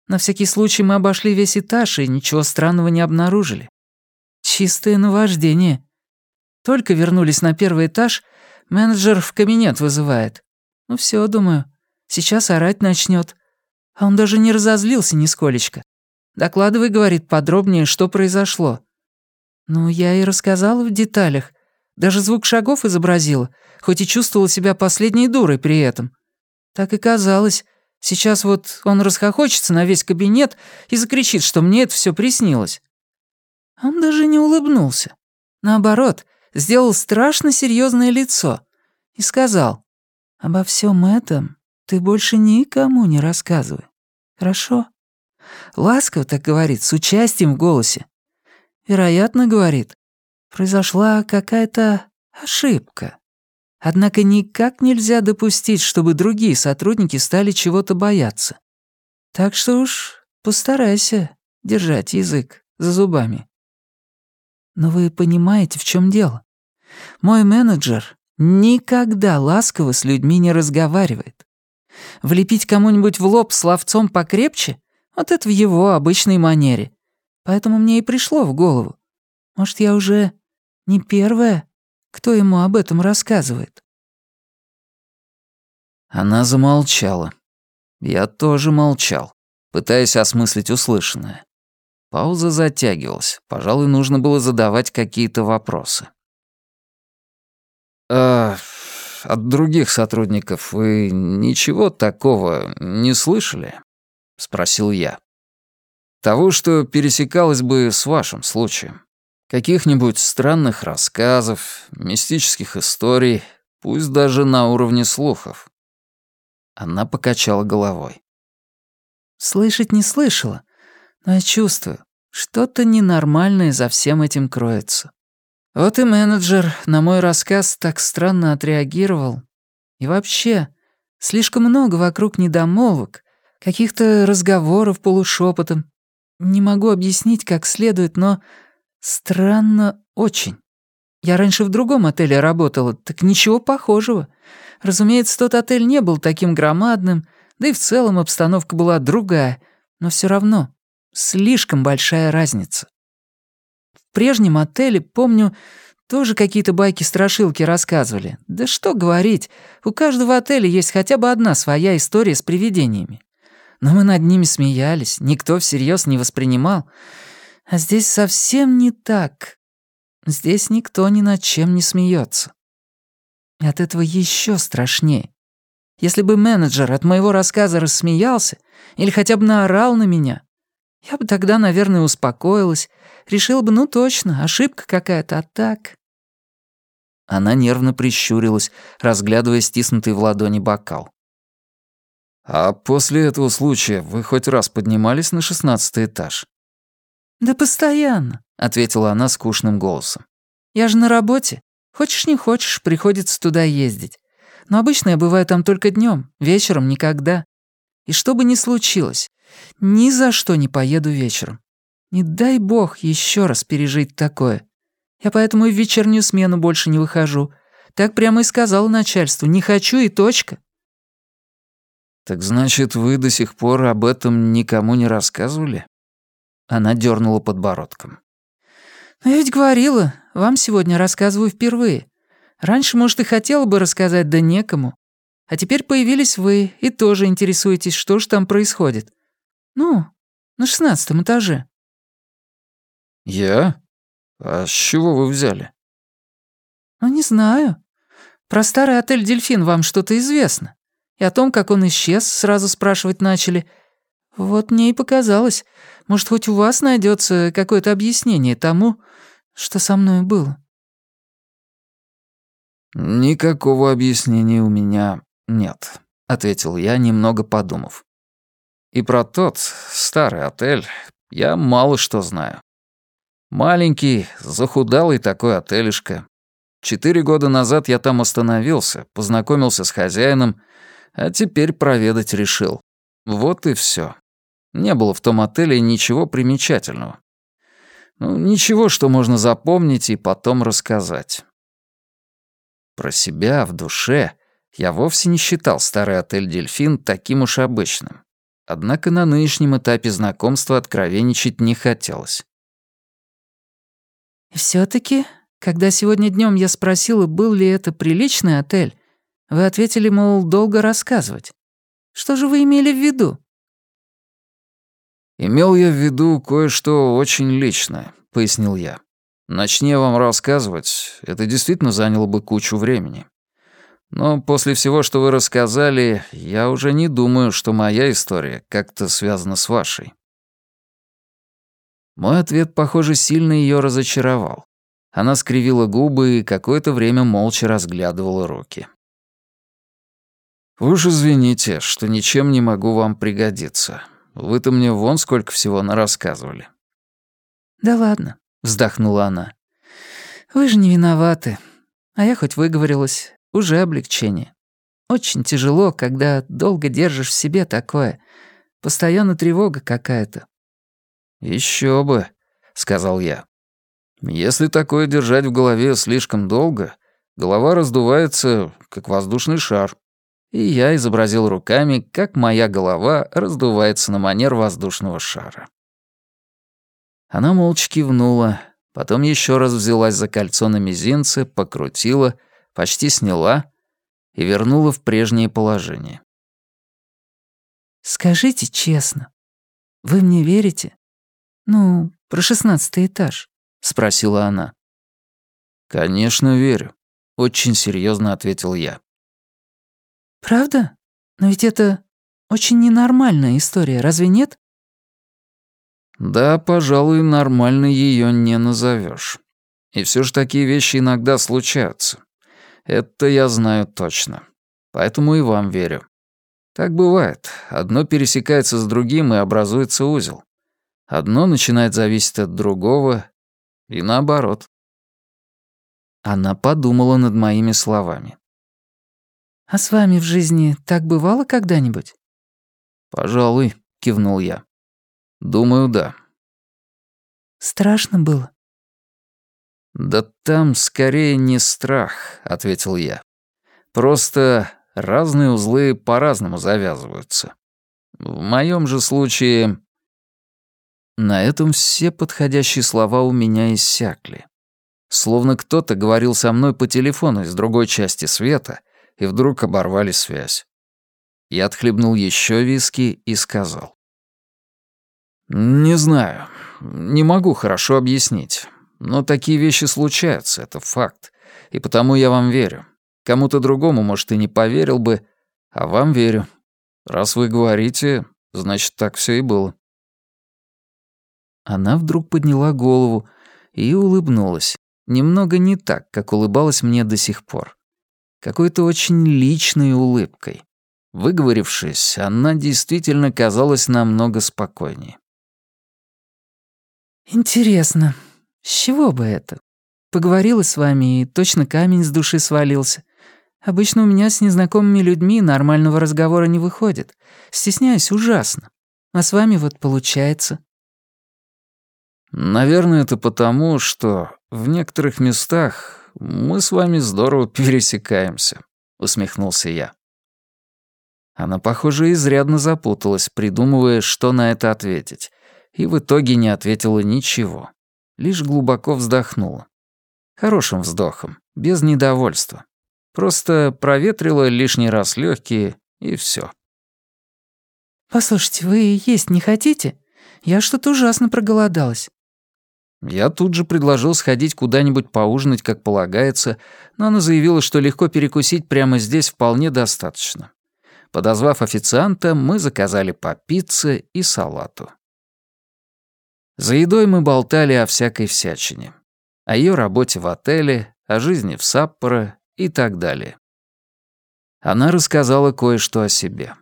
На всякий случай мы обошли весь этаж и ничего странного не обнаружили. Чистое наваждение. Только вернулись на первый этаж, менеджер в кабинет вызывает. Ну все, думаю, сейчас орать начнет. А он даже не разозлился нисколечко. «Докладывай, — говорит, — подробнее, что произошло». Ну, я и рассказала в деталях. Даже звук шагов изобразила, хоть и чувствовала себя последней дурой при этом. Так и казалось. Сейчас вот он расхохочется на весь кабинет и закричит, что мне это все приснилось. Он даже не улыбнулся. Наоборот, сделал страшно серьезное лицо и сказал, «Обо всем этом ты больше никому не рассказывай. Хорошо? Ласково так говорит, с участием в голосе. Вероятно, говорит, произошла какая-то ошибка. Однако никак нельзя допустить, чтобы другие сотрудники стали чего-то бояться. Так что уж постарайся держать язык за зубами. Но вы понимаете, в чем дело? Мой менеджер никогда ласково с людьми не разговаривает. Влепить кому-нибудь в лоб словцом покрепче — вот это в его обычной манере. Поэтому мне и пришло в голову. Может, я уже не первая, кто ему об этом рассказывает?» Она замолчала. Я тоже молчал, пытаясь осмыслить услышанное. Пауза затягивалась. Пожалуй, нужно было задавать какие-то вопросы. «А от других сотрудников вы ничего такого не слышали?» — спросил я. «Того, что пересекалось бы с вашим случаем. Каких-нибудь странных рассказов, мистических историй, пусть даже на уровне слухов». Она покачала головой. «Слышать не слышала, но я чувствую, что-то ненормальное за всем этим кроется. Вот и менеджер на мой рассказ так странно отреагировал. И вообще, слишком много вокруг недомолвок, каких-то разговоров полушепотом. Не могу объяснить как следует, но странно очень. Я раньше в другом отеле работала, так ничего похожего. Разумеется, тот отель не был таким громадным, да и в целом обстановка была другая, но все равно слишком большая разница. В прежнем отеле, помню, тоже какие-то байки-страшилки рассказывали. Да что говорить, у каждого отеля есть хотя бы одна своя история с привидениями. Но мы над ними смеялись, никто всерьез не воспринимал. А здесь совсем не так. Здесь никто ни над чем не смеется. И от этого еще страшнее. Если бы менеджер от моего рассказа рассмеялся или хотя бы наорал на меня, я бы тогда, наверное, успокоилась, решила бы, ну точно, ошибка какая-то, а так... Она нервно прищурилась, разглядывая стиснутый в ладони бокал. «А после этого случая вы хоть раз поднимались на шестнадцатый этаж?» «Да постоянно», — ответила она скучным голосом. «Я же на работе. Хочешь не хочешь, приходится туда ездить. Но обычно я бываю там только днем, вечером никогда. И что бы ни случилось, ни за что не поеду вечером. Не дай бог еще раз пережить такое. Я поэтому и в вечернюю смену больше не выхожу. Так прямо и сказала начальству. Не хочу и точка. Так значит, вы до сих пор об этом никому не рассказывали? Она дернула подбородком. Но я ведь говорила, вам сегодня рассказываю впервые. Раньше, может, и хотела бы рассказать, да некому. А теперь появились вы и тоже интересуетесь, что же там происходит. Ну, на шестнадцатом этаже». «Я? А с чего вы взяли?» «Ну, не знаю. Про старый отель «Дельфин» вам что-то известно. И о том, как он исчез, сразу спрашивать начали. Вот мне и показалось. Может, хоть у вас найдется какое-то объяснение тому, что со мной было?» «Никакого объяснения у меня нет», — ответил я, немного подумав. И про тот старый отель я мало что знаю. Маленький, захудалый такой отелишко. Четыре года назад я там остановился, познакомился с хозяином, а теперь проведать решил. Вот и все. Не было в том отеле ничего примечательного. Ну, ничего, что можно запомнить и потом рассказать. Про себя в душе я вовсе не считал старый отель «Дельфин» таким уж обычным. Однако на нынешнем этапе знакомства откровенничать не хотелось. «И всё-таки, когда сегодня днём я спросила, был ли это приличный отель, вы ответили, мол, долго рассказывать. Что же вы имели в виду?» «Имел я в виду кое-что очень личное», — пояснил я. «Начни я вам рассказывать, это действительно заняло бы кучу времени. Но после всего, что вы рассказали, я уже не думаю, что моя история как-то связана с вашей. Мой ответ, похоже, сильно ее разочаровал. Она скривила губы и какое-то время молча разглядывала руки. «Вы уж извините, что ничем не могу вам пригодиться. Вы-то мне вон сколько всего нарассказывали». «Да ладно», — вздохнула она. «Вы же не виноваты. А я хоть выговорилась. Уже облегчение. Очень тяжело, когда долго держишь в себе такое. Постоянно тревога какая-то. Еще бы», — сказал я. Если такое держать в голове слишком долго, голова раздувается, как воздушный шар. И я изобразил руками, как моя голова раздувается на манер воздушного шара. Она молча кивнула, потом еще раз взялась за кольцо на мизинце, покрутила, почти сняла и вернула в прежнее положение. «Скажите честно, вы мне верите? Ну, про шестнадцатый этаж?» — спросила она. «Конечно, верю», — очень серьезно ответил я. «Правда? Но ведь это очень ненормальная история, разве нет?» «Да, пожалуй, нормально ее не назовешь. И все же такие вещи иногда случаются. Это я знаю точно. Поэтому и вам верю. Так бывает. Одно пересекается с другим и образуется узел. Одно начинает зависеть от другого, и наоборот. Она подумала над моими словами. «А с вами в жизни так бывало когда-нибудь?» «Пожалуй», — кивнул я. «Думаю, да». «Страшно было?» «Да там скорее не страх», — ответил я. «Просто разные узлы по-разному завязываются. В моем же случае на этом все подходящие слова у меня иссякли. Словно кто-то говорил со мной по телефону из другой части света, и вдруг оборвали связь. Я отхлебнул еще виски и сказал. «Не знаю, не могу хорошо объяснить, но такие вещи случаются, это факт, и потому я вам верю. Кому-то другому, может, и не поверил бы, а вам верю. Раз вы говорите, значит, так все и было». Она вдруг подняла голову и улыбнулась. Немного не так, как улыбалась мне до сих пор. Какой-то очень личной улыбкой. Выговорившись, она действительно казалась намного спокойнее. «Интересно, с чего бы это? Поговорила с вами, и точно камень с души свалился. Обычно у меня с незнакомыми людьми нормального разговора не выходит. Стесняюсь ужасно. А с вами вот получается. Наверное, это потому, что в некоторых местах мы с вами здорово пересекаемся, усмехнулся я. Она, похоже, изрядно запуталась, придумывая, что на это ответить, и в итоге не ответила ничего, лишь глубоко вздохнула. Хорошим вздохом, без недовольства. Просто проветрила лишний раз легкие, и все. «Послушайте, вы есть не хотите? Я что-то ужасно проголодалась». Я тут же предложил сходить куда-нибудь поужинать, как полагается, но она заявила, что легко перекусить прямо здесь вполне достаточно. Подозвав официанта, мы заказали по пицце и салату. За едой мы болтали о всякой всячине. О ее работе в отеле, о жизни в Саппоро и так далее. Она рассказала кое-что о себе.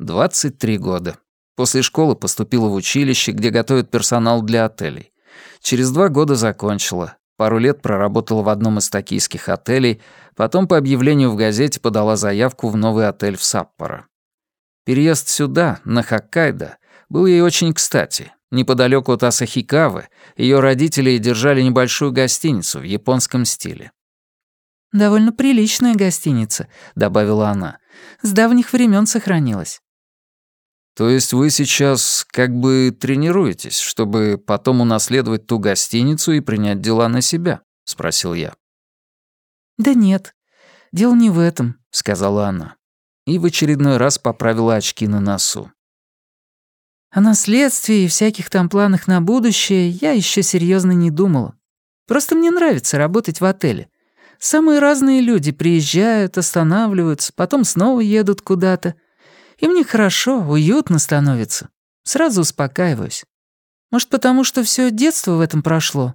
23 года. После школы поступила в училище, где готовят персонал для отелей. Через два года закончила. Пару лет проработала в одном из токийских отелей, потом по объявлению в газете подала заявку в новый отель в Саппоро. Переезд сюда, на Хоккайдо, был ей очень кстати. Неподалеку от Асахикавы ее родители держали небольшую гостиницу в японском стиле. «Довольно приличная гостиница», — добавила она. «С давних времен сохранилась». То есть вы сейчас как бы тренируетесь, чтобы потом унаследовать ту гостиницу и принять дела на себя?» — спросил я. «Да нет, дело не в этом», — сказала она. И в очередной раз поправила очки на носу. О наследстве и всяких там планах на будущее я еще серьезно не думала. Просто мне нравится работать в отеле. Самые разные люди приезжают, останавливаются, потом снова едут куда-то. И мне хорошо, уютно становится. Сразу успокаиваюсь. Может, потому что все детство в этом прошло?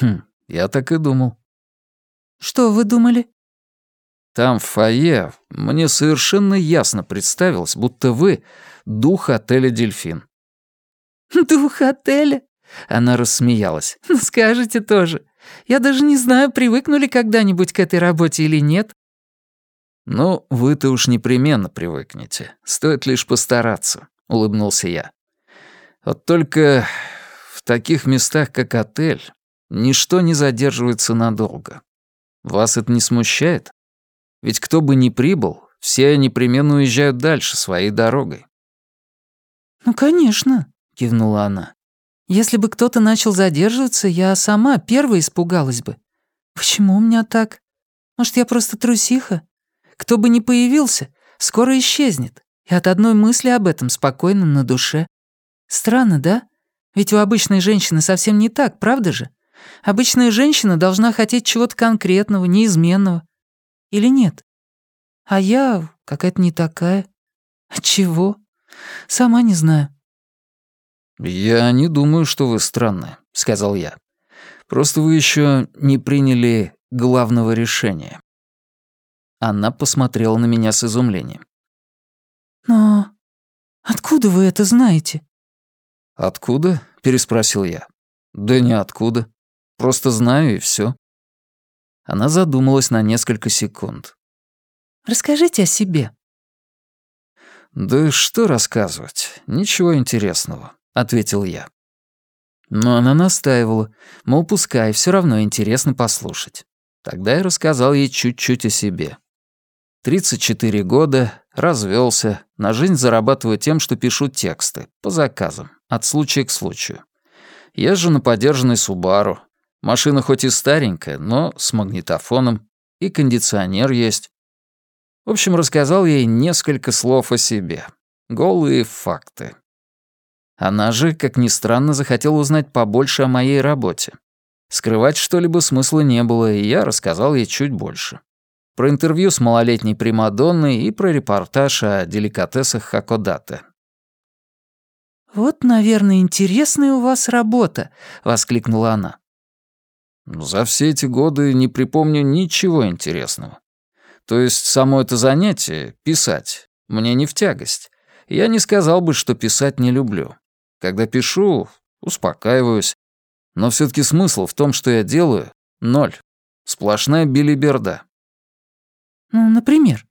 Хм, я так и думал. Что вы думали? Там, в фойе, мне совершенно ясно представилось, будто вы — дух отеля «Дельфин». «Дух отеля?» Она рассмеялась. «Ну, скажете тоже. Я даже не знаю, привыкнули когда-нибудь к этой работе или нет. «Ну, вы-то уж непременно привыкнете. Стоит лишь постараться», — улыбнулся я. «Вот только в таких местах, как отель, Ничто не задерживается надолго. Вас это не смущает? Ведь кто бы ни прибыл, все непременно уезжают дальше своей дорогой. «Ну, конечно», — кивнула она. «Если бы кто-то начал задерживаться, я сама первой испугалась бы. Почему у меня так? Может, я просто трусиха? Кто бы ни появился, скоро исчезнет. И от одной мысли об этом спокойно на душе. Странно, да? Ведь у обычной женщины совсем не так, правда же? Обычная женщина должна хотеть чего-то конкретного, неизменного. Или нет? А я какая-то не такая. От чего? Сама не знаю. «Я не думаю, что вы странны», — сказал я. «Просто вы еще не приняли главного решения». Она посмотрела на меня с изумлением. «Но откуда вы это знаете?» «Откуда?» — переспросил я. «Да ниоткуда. Просто знаю и все. Она задумалась на несколько секунд. «Расскажите о себе». «Да что рассказывать? Ничего интересного», — ответил я. Но она настаивала, мол, пускай, все равно интересно послушать. Тогда я рассказал ей чуть-чуть о себе. 34 года, развелся, на жизнь зарабатываю тем, что пишу тексты, по заказам, от случая к случаю. Езжу на подержанной Субару. Машина хоть и старенькая, но с магнитофоном, и кондиционер есть. В общем, рассказал ей несколько слов о себе. Голые факты. Она же, как ни странно, захотела узнать побольше о моей работе. Скрывать что-либо смысла не было, и я рассказал ей чуть больше. Про интервью с малолетней Примадонной и про репортаж о деликатесах Хакодате. «Вот, наверное, интересная у вас работа», — воскликнула она. «За все эти годы не припомню ничего интересного. То есть само это занятие, писать, мне не в тягость. Я не сказал бы, что писать не люблю. Когда пишу, успокаиваюсь. Но все таки смысл в том, что я делаю, ноль. Сплошная билиберда. Ну, например?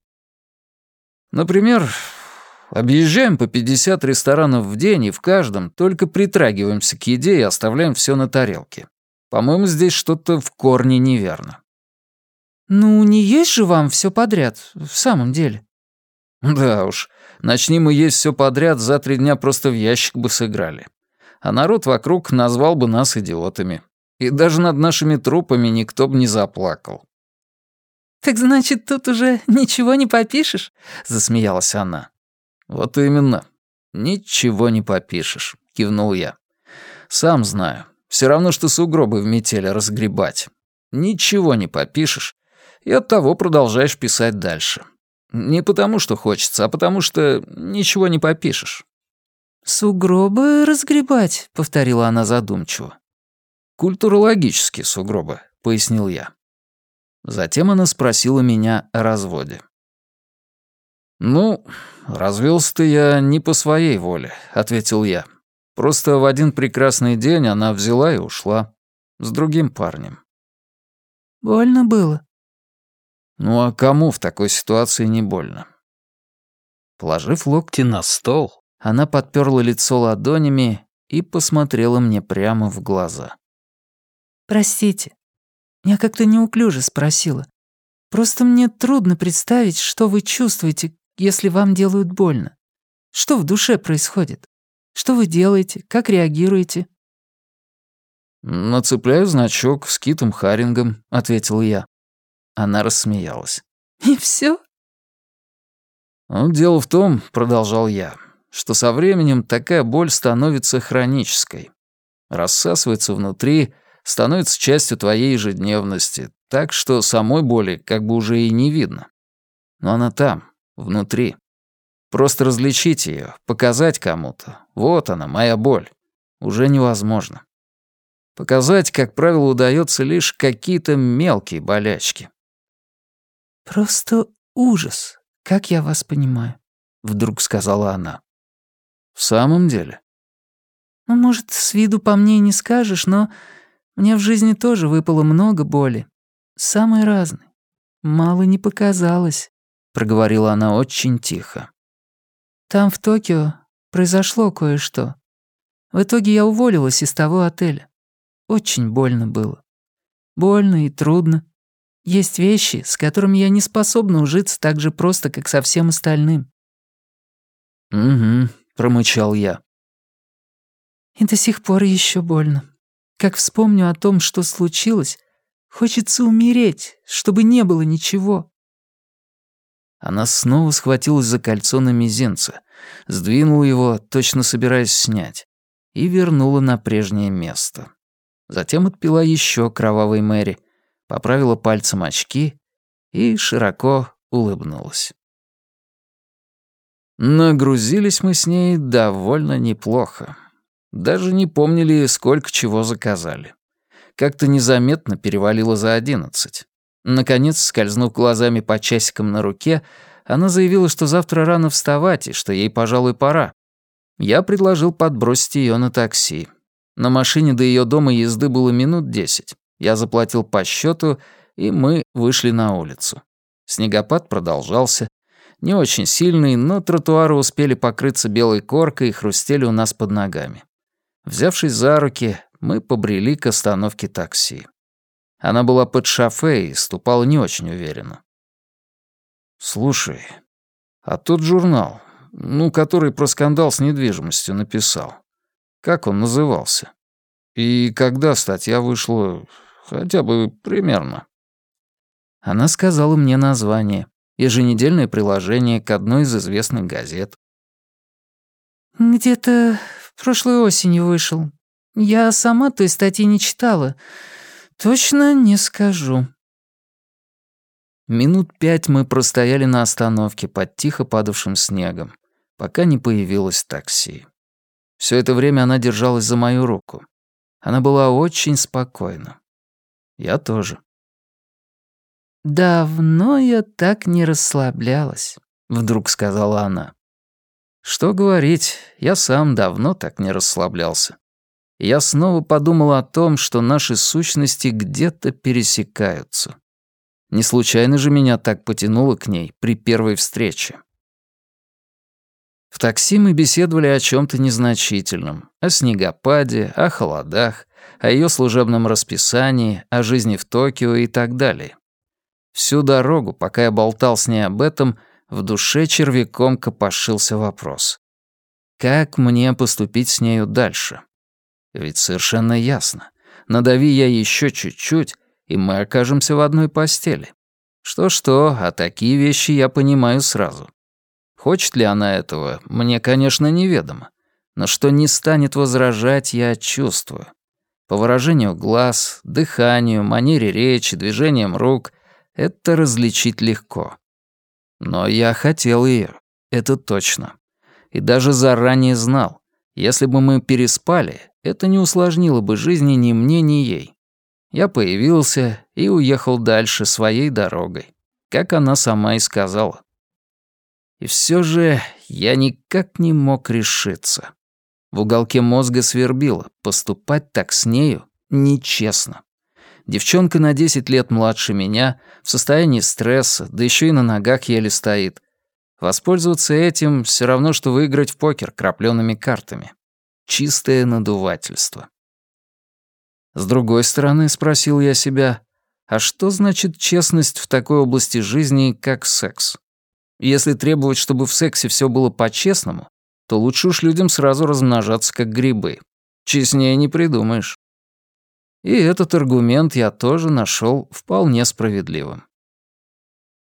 Например, объезжаем по 50 ресторанов в день и в каждом только притрагиваемся к еде и оставляем все на тарелке. По-моему, здесь что-то в корне неверно. Ну, не есть же вам все подряд, в самом деле. Да уж, начни мы есть все подряд, за три дня просто в ящик бы сыграли. А народ вокруг назвал бы нас идиотами. И даже над нашими трупами никто бы не заплакал. «Так значит, тут уже ничего не попишешь?» — засмеялась она. «Вот именно. Ничего не попишешь», — кивнул я. «Сам знаю. Все равно, что сугробы в метели разгребать. Ничего не попишешь, и оттого продолжаешь писать дальше. Не потому, что хочется, а потому что ничего не попишешь». «Сугробы разгребать», — повторила она задумчиво. «Культурологические сугробы», — пояснил я. Затем она спросила меня о разводе. «Ну, развелся-то я не по своей воле», — ответил я. «Просто в один прекрасный день она взяла и ушла. С другим парнем». «Больно было?» «Ну а кому в такой ситуации не больно?» Положив локти на стол, она подперла лицо ладонями и посмотрела мне прямо в глаза. «Простите, я как-то неуклюже спросила. Просто мне трудно представить, что вы чувствуете, если вам делают больно. Что в душе происходит? Что вы делаете? Как реагируете?» «Нацепляю значок с Китом Харингом», — ответил я. Она рассмеялась. «И все? «Ну, дело в том», — продолжал я, «что со временем такая боль становится хронической. Рассасывается внутри, становится частью твоей ежедневности, так что самой боли как бы уже и не видно. Но она там, внутри. Просто различить ее, показать кому-то. Вот она, моя боль. Уже невозможно. Показать, как правило, удается лишь какие-то мелкие болячки. «Просто ужас, как я вас понимаю», — вдруг сказала она. «В самом деле?» «Ну, может, с виду по мне не скажешь, но мне в жизни тоже выпало много боли. Самой разной. Мало не показалось», — проговорила она очень тихо. «Там, в Токио, произошло кое-что. В итоге я уволилась из того отеля. очень больно было. Больно и трудно. Есть вещи, с которыми я не способна ужиться так же просто, как со всем остальным». «Угу», — промычал я. «И до сих пор еще больно. Как вспомню о том, что случилось, хочется умереть, чтобы не было ничего». Она снова схватилась за кольцо на мизинце, сдвинула его, точно собираясь снять, и вернула на прежнее место. Затем отпила еще кровавой Мэри, поправила пальцем очки и широко улыбнулась. Нагрузились мы с ней довольно неплохо. Даже не помнили, сколько чего заказали. Как-то незаметно перевалило за одиннадцать. Наконец, скользнув глазами по часикам на руке, она заявила, что завтра рано вставать и что ей, пожалуй, пора. Я предложил подбросить ее на такси. На машине до ее дома езды было минут десять. Я заплатил по счету, и мы вышли на улицу. Снегопад продолжался. Не очень сильный, но тротуары успели покрыться белой коркой и хрустели у нас под ногами. Взявшись за руки, мы побрели к остановке такси. Она была под шофе и ступала не очень уверенно. «Слушай, а тот журнал, ну, который про скандал с недвижимостью написал, как он назывался? И когда статья вышла, хотя бы примерно?» Она сказала мне название, еженедельное приложение к одной из известных газет. «Где-то прошлой осенью вышел. Я сама той статьи не читала, «Точно не скажу». Минут пять мы простояли на остановке под тихо падавшим снегом, пока не появилось такси. Все это время она держалась за мою руку. Она была очень спокойна. Я тоже. «Давно я так не расслаблялась», — вдруг сказала она. Что говорить, я сам давно так не расслаблялся я снова подумал о том, что наши сущности где-то пересекаются. Не случайно же меня так потянуло к ней при первой встрече. В такси мы беседовали о чем то незначительном, о снегопаде, о холодах, о ее служебном расписании, о жизни в Токио и так далее. Всю дорогу, пока я болтал с ней об этом, в душе червяком копошился вопрос. Как мне поступить с нею дальше? Ведь совершенно ясно. Надави я еще чуть-чуть, и мы окажемся в одной постели. Что-что, а такие вещи я понимаю сразу. Хочет ли она этого, мне, конечно, неведомо. Но что не станет возражать, я чувствую. По выражению глаз, дыханию, манере речи, движениям рук — это различить легко. Но я хотел ее, это точно. И даже заранее знал, если бы мы переспали, это не усложнило бы жизни ни мне, ни ей. Я появился и уехал дальше своей дорогой, как она сама и сказала. И все же я никак не мог решиться. В уголке мозга свербило, поступать так с нею нечестно. Девчонка на 10 лет младше меня, в состоянии стресса, да еще и на ногах еле стоит. Воспользоваться этим все равно, что выиграть в покер крапленными картами. Чистое надувательство. С другой стороны, спросил я себя, а что значит честность в такой области жизни, как секс? Если требовать, чтобы в сексе все было по-честному, то лучше уж людям сразу размножаться, как грибы. Честнее не придумаешь. И этот аргумент я тоже нашел вполне справедливым.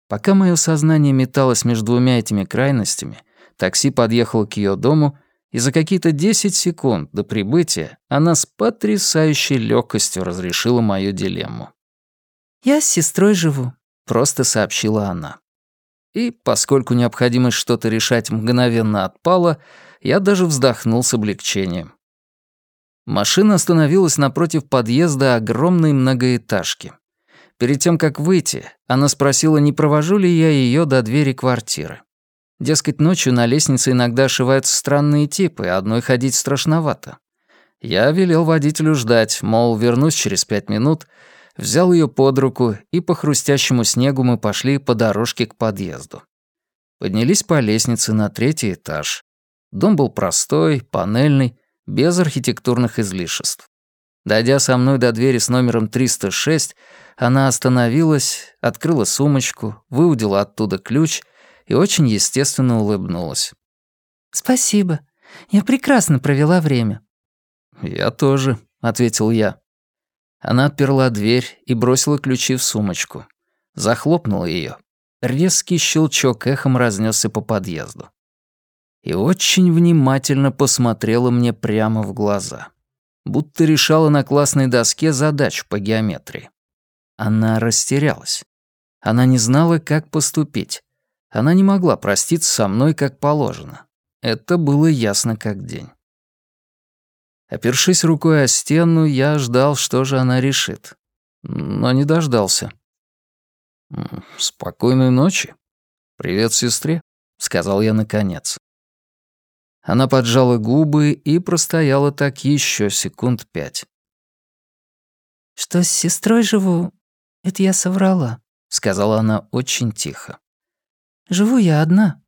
Пока мое сознание металось между двумя этими крайностями, такси подъехало к ее дому, и за какие-то 10 секунд до прибытия она с потрясающей легкостью разрешила мою дилемму. «Я с сестрой живу», — просто сообщила она. И, поскольку необходимость что-то решать мгновенно отпала, я даже вздохнул с облегчением. Машина остановилась напротив подъезда огромной многоэтажки. Перед тем, как выйти, она спросила, не провожу ли я ее до двери квартиры. Дескать, ночью на лестнице иногда ошиваются странные типы, одной ходить страшновато. Я велел водителю ждать, мол, вернусь через пять минут, взял ее под руку, и по хрустящему снегу мы пошли по дорожке к подъезду. Поднялись по лестнице на третий этаж. Дом был простой, панельный, без архитектурных излишеств. Дойдя со мной до двери с номером 306, она остановилась, открыла сумочку, выудила оттуда ключ и очень естественно улыбнулась. «Спасибо. Я прекрасно провела время». «Я тоже», — ответил я. Она отперла дверь и бросила ключи в сумочку. Захлопнула ее. Резкий щелчок эхом разнесся по подъезду. И очень внимательно посмотрела мне прямо в глаза. Будто решала на классной доске задачу по геометрии. Она растерялась. Она не знала, как поступить. Она не могла проститься со мной, как положено. Это было ясно как день. Опершись рукой о стену, я ждал, что же она решит. Но не дождался. «Спокойной ночи. Привет сестре», — сказал я наконец. Она поджала губы и простояла так еще секунд пять. «Что с сестрой живу, это я соврала», — сказала она очень тихо. «Живу я одна».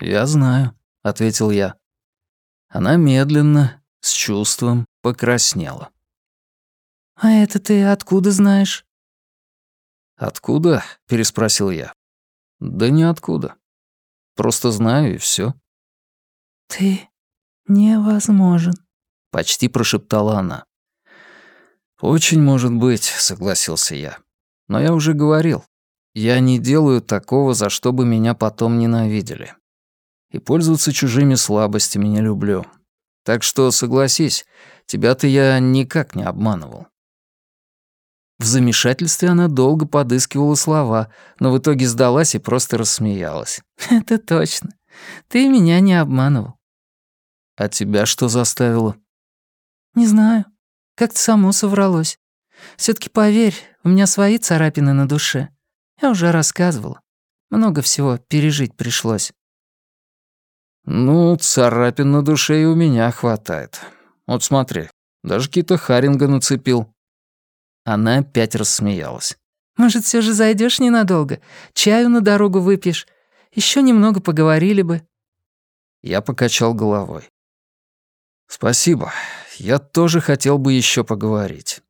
«Я знаю», — ответил я. Она медленно, с чувством, покраснела. «А это ты откуда знаешь?» «Откуда?» — переспросил я. «Да ниоткуда. Просто знаю, и все. «Ты невозможен», — почти прошептала она. «Очень может быть», — согласился я. «Но я уже говорил, я не делаю такого, за что бы меня потом ненавидели и пользоваться чужими слабостями не люблю. Так что согласись, тебя-то я никак не обманывал». В замешательстве она долго подыскивала слова, но в итоге сдалась и просто рассмеялась. «Это точно. Ты меня не обманывал». «А тебя что заставило?» «Не знаю. Как-то само совралось. все таки поверь, у меня свои царапины на душе. Я уже рассказывала. Много всего пережить пришлось». «Ну, царапин на душе и у меня хватает. Вот смотри, даже Кита Харинга нацепил». Она опять рассмеялась. «Может, все же зайдешь ненадолго? Чаю на дорогу выпьешь? Еще немного поговорили бы». Я покачал головой. «Спасибо. Я тоже хотел бы еще поговорить.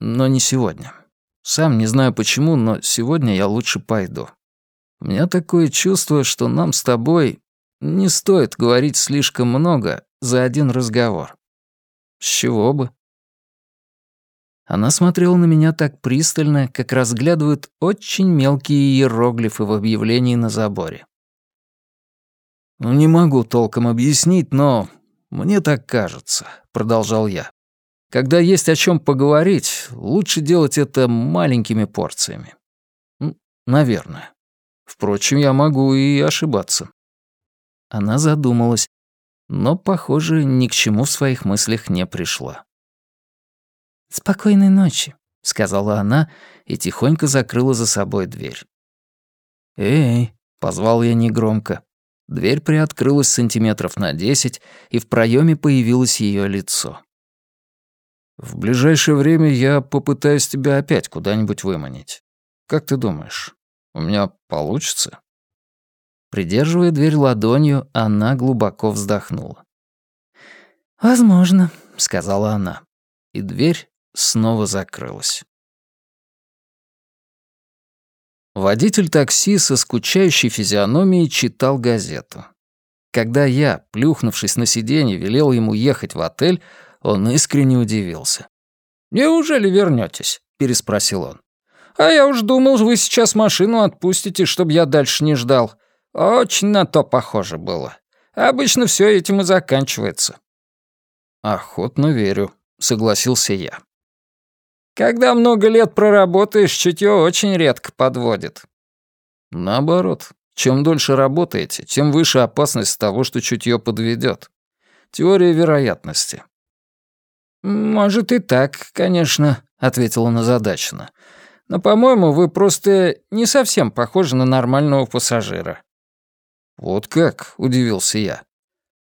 Но не сегодня. Сам не знаю почему, но сегодня я лучше пойду. У меня такое чувство, что нам с тобой не стоит говорить слишком много за один разговор. С чего бы? Она смотрела на меня так пристально, как разглядывают очень мелкие иероглифы в объявлении на заборе. «Ну, «Не могу толком объяснить, но мне так кажется», — продолжал я. «Когда есть о чем поговорить, лучше делать это маленькими порциями. Наверное. Впрочем, я могу и ошибаться». Она задумалась, но, похоже, ни к чему в своих мыслях не пришла. «Спокойной ночи», — сказала она и тихонько закрыла за собой дверь. «Эй», — позвал я негромко. Дверь приоткрылась сантиметров на десять, и в проеме появилось ее лицо. «В ближайшее время я попытаюсь тебя опять куда-нибудь выманить. Как ты думаешь, у меня получится?» Придерживая дверь ладонью, она глубоко вздохнула. «Возможно», — сказала она. И дверь снова закрылась. Водитель такси со скучающей физиономией читал газету. Когда я, плюхнувшись на сиденье, велел ему ехать в отель, он искренне удивился. «Неужели вернётесь?» — переспросил он. «А я уж думал, вы сейчас машину отпустите, чтобы я дальше не ждал. Очень на то похоже было. Обычно все этим и заканчивается». «Охотно верю», — согласился я. «Когда много лет проработаешь, чутье очень редко подводит». «Наоборот. Чем дольше работаете, тем выше опасность того, что чутье подведет. Теория вероятности». «Может и так, конечно», — ответил он озадаченно. «Но, по-моему, вы просто не совсем похожи на нормального пассажира. «Вот как?» — удивился я.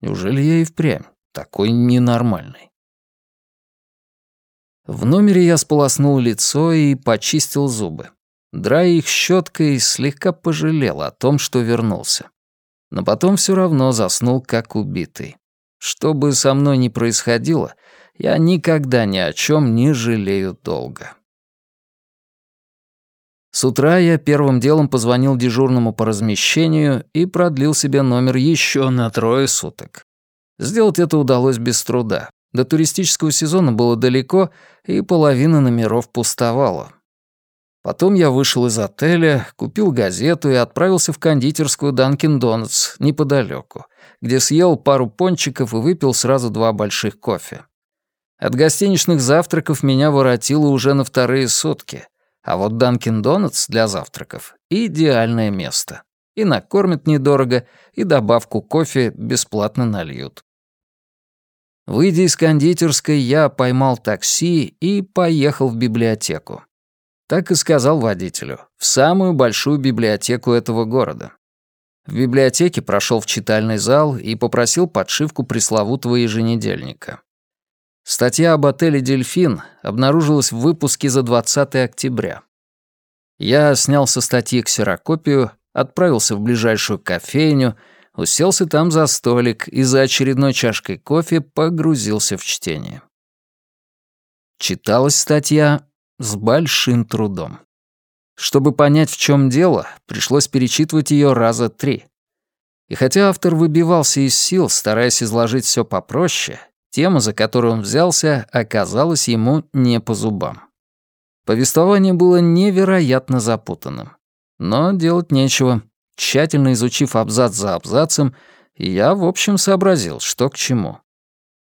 «Неужели я и впрямь такой ненормальный?» В номере я сполоснул лицо и почистил зубы. Драя их щеткой, слегка пожалел о том, что вернулся. Но потом все равно заснул как убитый. Что бы со мной ни происходило, я никогда ни о чем не жалею долго. С утра я первым делом позвонил дежурному по размещению и продлил себе номер еще на трое суток. Сделать это удалось без труда. До туристического сезона было далеко, и половина номеров пустовала. Потом я вышел из отеля, купил газету и отправился в кондитерскую Данкин Донатс неподалеку, где съел пару пончиков и выпил сразу два больших кофе. От гостиничных завтраков меня воротило уже на вторые сутки, а вот Данкин Донатс для завтраков — идеальное место. И накормят недорого, и добавку кофе бесплатно нальют. Выйдя из кондитерской, я поймал такси и поехал в библиотеку. Так и сказал водителю, в самую большую библиотеку этого города. В библиотеке прошел в читальный зал и попросил подшивку пресловутого еженедельника. Статья об отеле «Дельфин» обнаружилась в выпуске за 20 октября. Я снял со статьи ксерокопию, отправился в ближайшую кофейню, уселся там за столик и за очередной чашкой кофе погрузился в чтение. Читалась статья с большим трудом. Чтобы понять, в чем дело, пришлось перечитывать ее раза три. И хотя автор выбивался из сил, стараясь изложить все попроще, Тема, за которую он взялся, оказалась ему не по зубам. Повествование было невероятно запутанным. Но делать нечего. Тщательно изучив абзац за абзацем, я, в общем, сообразил, что к чему.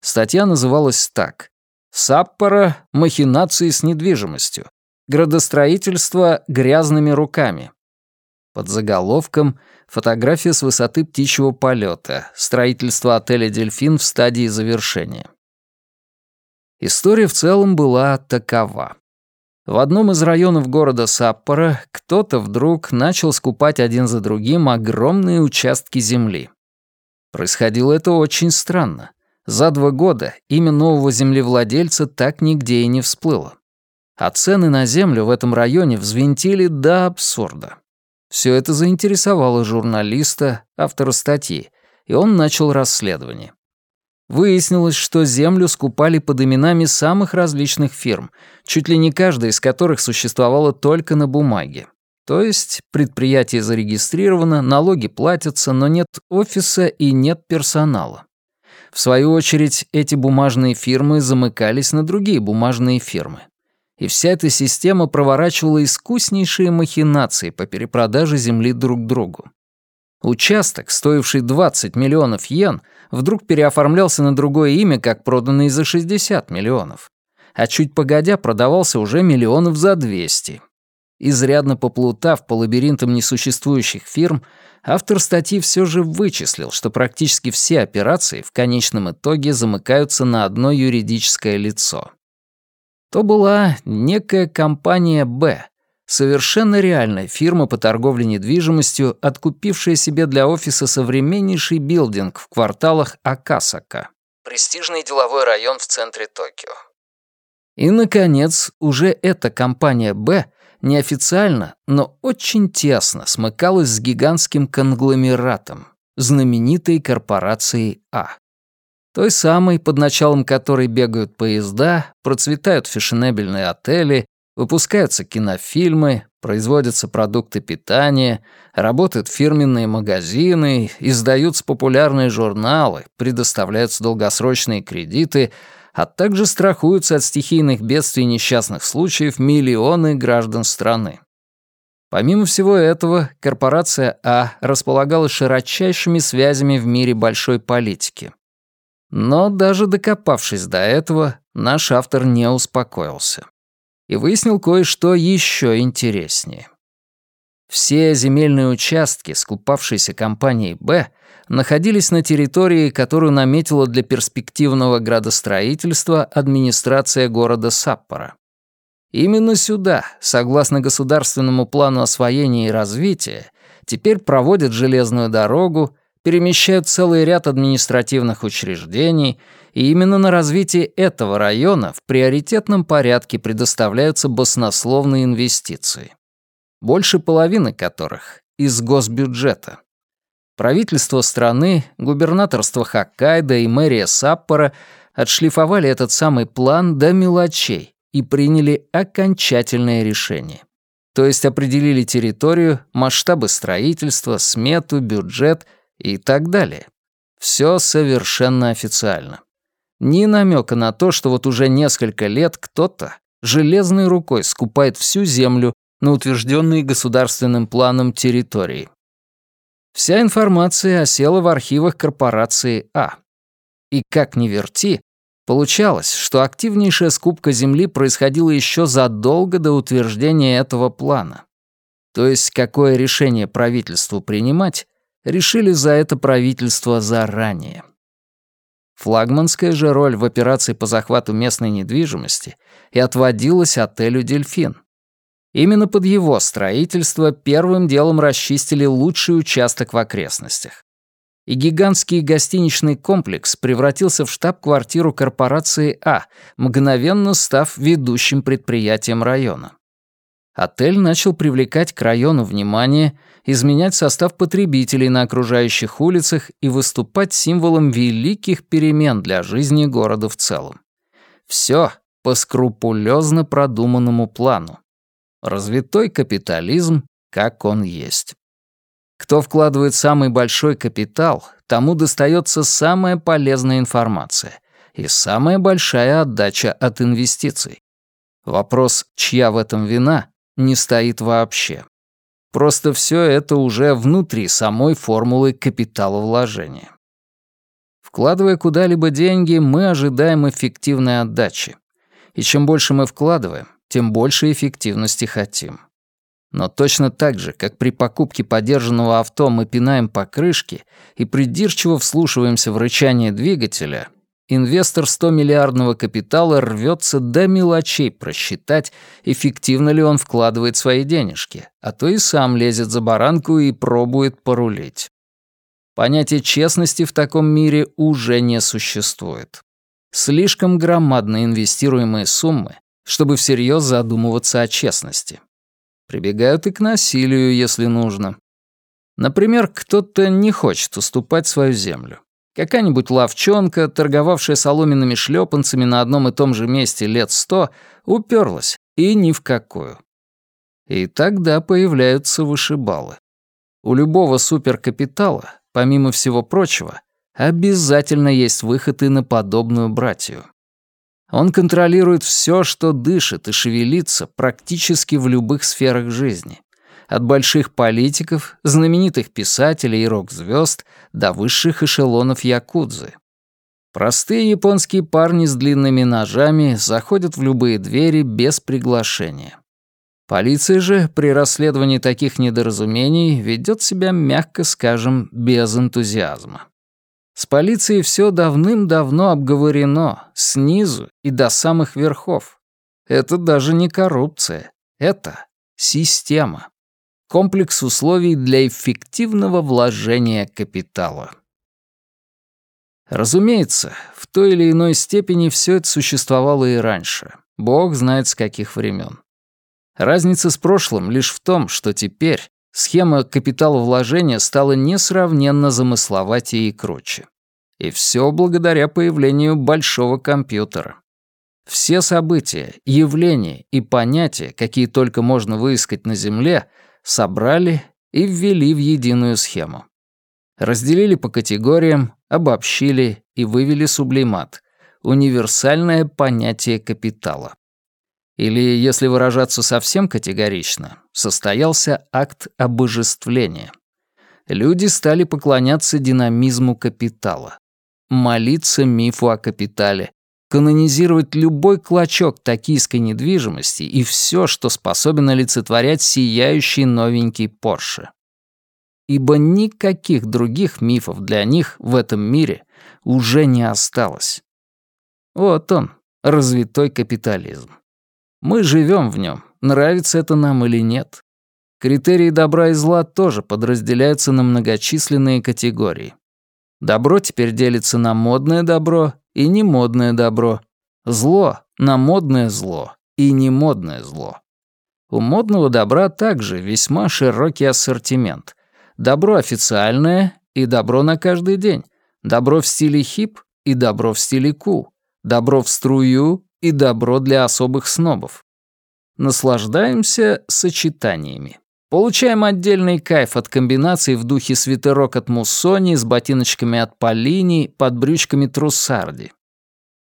Статья называлась так. «Саппора. Махинации с недвижимостью. Градостроительство грязными руками». Под заголовком Фотография с высоты птичьего полета. Строительство отеля «Дельфин» в стадии завершения. История в целом была такова. В одном из районов города Саппора кто-то вдруг начал скупать один за другим огромные участки земли. Происходило это очень странно. За два года имя нового землевладельца так нигде и не всплыло. А цены на землю в этом районе взвинтили до абсурда. Все это заинтересовало журналиста, автора статьи, и он начал расследование. Выяснилось, что землю скупали под именами самых различных фирм, чуть ли не каждая из которых существовала только на бумаге. То есть предприятие зарегистрировано, налоги платятся, но нет офиса и нет персонала. В свою очередь, эти бумажные фирмы замыкались на другие бумажные фирмы и вся эта система проворачивала искуснейшие махинации по перепродаже земли друг другу. Участок, стоивший 20 миллионов йен, вдруг переоформлялся на другое имя, как проданный за 60 миллионов. А чуть погодя продавался уже миллионов за 200. Изрядно поплутав по лабиринтам несуществующих фирм, автор статьи все же вычислил, что практически все операции в конечном итоге замыкаются на одно юридическое лицо то была некая компания «Б», совершенно реальная фирма по торговле недвижимостью, откупившая себе для офиса современнейший билдинг в кварталах Акасака. Престижный деловой район в центре Токио. И, наконец, уже эта компания «Б» неофициально, но очень тесно смыкалась с гигантским конгломератом, знаменитой корпорацией А той самой, под началом которой бегают поезда, процветают фешенебельные отели, выпускаются кинофильмы, производятся продукты питания, работают фирменные магазины, издаются популярные журналы, предоставляются долгосрочные кредиты, а также страхуются от стихийных бедствий и несчастных случаев миллионы граждан страны. Помимо всего этого, корпорация А располагала широчайшими связями в мире большой политики. Но даже докопавшись до этого, наш автор не успокоился. И выяснил кое-что еще интереснее. Все земельные участки, скупавшиеся компанией «Б», находились на территории, которую наметила для перспективного градостроительства администрация города Саппора. Именно сюда, согласно государственному плану освоения и развития, теперь проводят железную дорогу, перемещают целый ряд административных учреждений, и именно на развитие этого района в приоритетном порядке предоставляются баснословные инвестиции. Больше половины которых из госбюджета. Правительство страны, губернаторство Хоккайдо и мэрия Саппора отшлифовали этот самый план до мелочей и приняли окончательное решение. То есть определили территорию, масштабы строительства, смету, бюджет и так далее. Все совершенно официально. Ни намека на то, что вот уже несколько лет кто-то железной рукой скупает всю землю на утвержденные государственным планом территории. Вся информация осела в архивах корпорации А. И как ни верти, получалось, что активнейшая скупка земли происходила еще задолго до утверждения этого плана. То есть какое решение правительству принимать, решили за это правительство заранее. Флагманская же роль в операции по захвату местной недвижимости и отводилась отелю «Дельфин», Именно под его строительство первым делом расчистили лучший участок в окрестностях. И гигантский гостиничный комплекс превратился в штаб-квартиру корпорации А, мгновенно став ведущим предприятием района. Отель начал привлекать к району внимание, изменять состав потребителей на окружающих улицах и выступать символом великих перемен для жизни города в целом. Все по скрупулезно продуманному плану. Развитой капитализм, как он есть. Кто вкладывает самый большой капитал, тому достается самая полезная информация и самая большая отдача от инвестиций. Вопрос, чья в этом вина, не стоит вообще. Просто все это уже внутри самой формулы капиталовложения. Вкладывая куда-либо деньги, мы ожидаем эффективной отдачи. И чем больше мы вкладываем, тем больше эффективности хотим. Но точно так же, как при покупке подержанного авто мы пинаем покрышки и придирчиво вслушиваемся в рычание двигателя, инвестор 100-миллиардного капитала рвется до мелочей просчитать, эффективно ли он вкладывает свои денежки, а то и сам лезет за баранку и пробует порулить. Понятие честности в таком мире уже не существует. Слишком громадно инвестируемые суммы чтобы всерьез задумываться о честности. Прибегают и к насилию, если нужно. Например, кто-то не хочет уступать свою землю. Какая-нибудь ловчонка, торговавшая соломенными шлепанцами на одном и том же месте лет сто, уперлась, и ни в какую. И тогда появляются вышибалы. У любого суперкапитала, помимо всего прочего, обязательно есть выход и на подобную братью. Он контролирует все, что дышит и шевелится практически в любых сферах жизни. От больших политиков, знаменитых писателей и рок-звезд до высших эшелонов якудзы. Простые японские парни с длинными ножами заходят в любые двери без приглашения. Полиция же при расследовании таких недоразумений ведет себя, мягко скажем, без энтузиазма. С полицией все давным-давно обговорено, снизу и до самых верхов. Это даже не коррупция, это система. Комплекс условий для эффективного вложения капитала. Разумеется, в той или иной степени все это существовало и раньше. Бог знает с каких времен. Разница с прошлым лишь в том, что теперь Схема капиталовложения стала несравненно замысловатее и круче. И все благодаря появлению большого компьютера. Все события, явления и понятия, какие только можно выискать на Земле, собрали и ввели в единую схему. Разделили по категориям, обобщили и вывели сублимат — универсальное понятие капитала. Или, если выражаться совсем категорично, состоялся акт обожествления. Люди стали поклоняться динамизму капитала, молиться мифу о капитале, канонизировать любой клочок токийской недвижимости и все, что способен олицетворять сияющий новенький Порше. Ибо никаких других мифов для них в этом мире уже не осталось. Вот он, развитой капитализм. Мы живем в нем, нравится это нам или нет. Критерии добра и зла тоже подразделяются на многочисленные категории. Добро теперь делится на модное добро и немодное добро. Зло — на модное зло и немодное зло. У модного добра также весьма широкий ассортимент. Добро официальное и добро на каждый день, добро в стиле хип и добро в стиле кул, добро в струю и добро для особых снобов. Наслаждаемся сочетаниями. Получаем отдельный кайф от комбинаций в духе свитерок от Муссони с ботиночками от Полини под брючками Труссарди.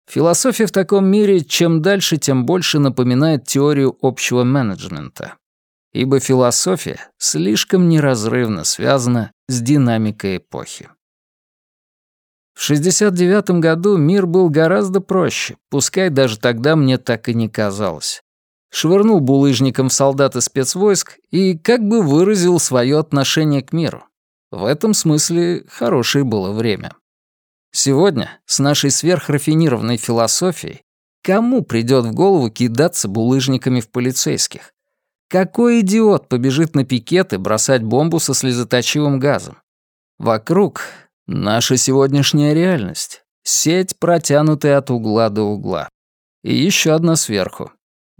Философия в таком мире чем дальше, тем больше напоминает теорию общего менеджмента. Ибо философия слишком неразрывно связана с динамикой эпохи. В 69 году мир был гораздо проще, пускай даже тогда мне так и не казалось швырнул булыжником в солдата спецвойск и как бы выразил свое отношение к миру. В этом смысле хорошее было время. Сегодня, с нашей сверхрафинированной философией, кому придет в голову кидаться булыжниками в полицейских? Какой идиот побежит на пикеты бросать бомбу со слезоточивым газом? Вокруг наша сегодняшняя реальность. Сеть, протянутая от угла до угла. И еще одна сверху.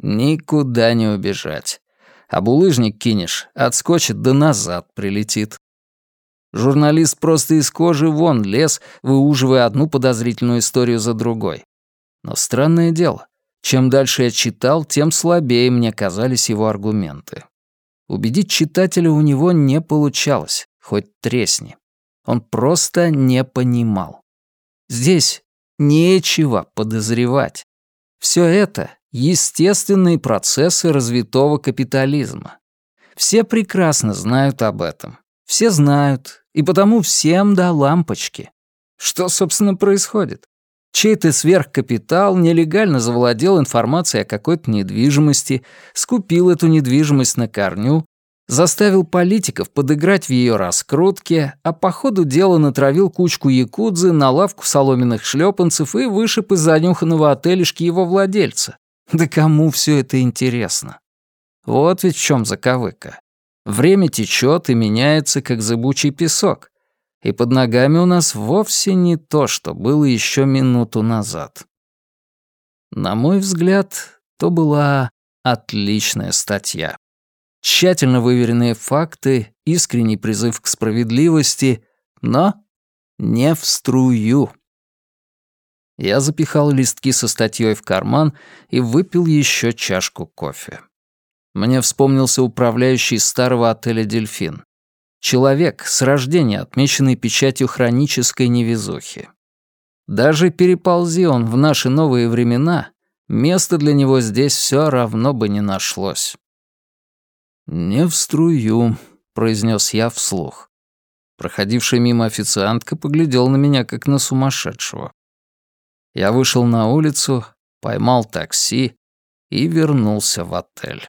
Никуда не убежать. А булыжник кинешь, отскочит да назад прилетит. Журналист просто из кожи вон лез, выуживая одну подозрительную историю за другой. Но странное дело, чем дальше я читал, тем слабее мне казались его аргументы. Убедить читателя у него не получалось, хоть тресни. Он просто не понимал. Здесь нечего подозревать. Все это естественные процессы развитого капитализма. Все прекрасно знают об этом. Все знают, и потому всем до лампочки. Что, собственно, происходит? Чей-то сверхкапитал нелегально завладел информацией о какой-то недвижимости, скупил эту недвижимость на корню, заставил политиков подыграть в ее раскрутке, а по ходу дела натравил кучку якудзы на лавку соломенных шлепанцев и вышиб из занюханного отелишки его владельца. Да кому все это интересно? Вот ведь в чем заковыка. Время течет и меняется, как зыбучий песок. И под ногами у нас вовсе не то, что было еще минуту назад. На мой взгляд, то была отличная статья. Тщательно выверенные факты, искренний призыв к справедливости, но не в струю. Я запихал листки со статьей в карман и выпил еще чашку кофе. Мне вспомнился управляющий старого отеля «Дельфин». Человек, с рождения отмеченный печатью хронической невезухи. Даже переползи он в наши новые времена, места для него здесь все равно бы не нашлось. «Не в струю», — произнес я вслух. Проходившая мимо официантка поглядела на меня, как на сумасшедшего. Я вышел на улицу, поймал такси и вернулся в отель.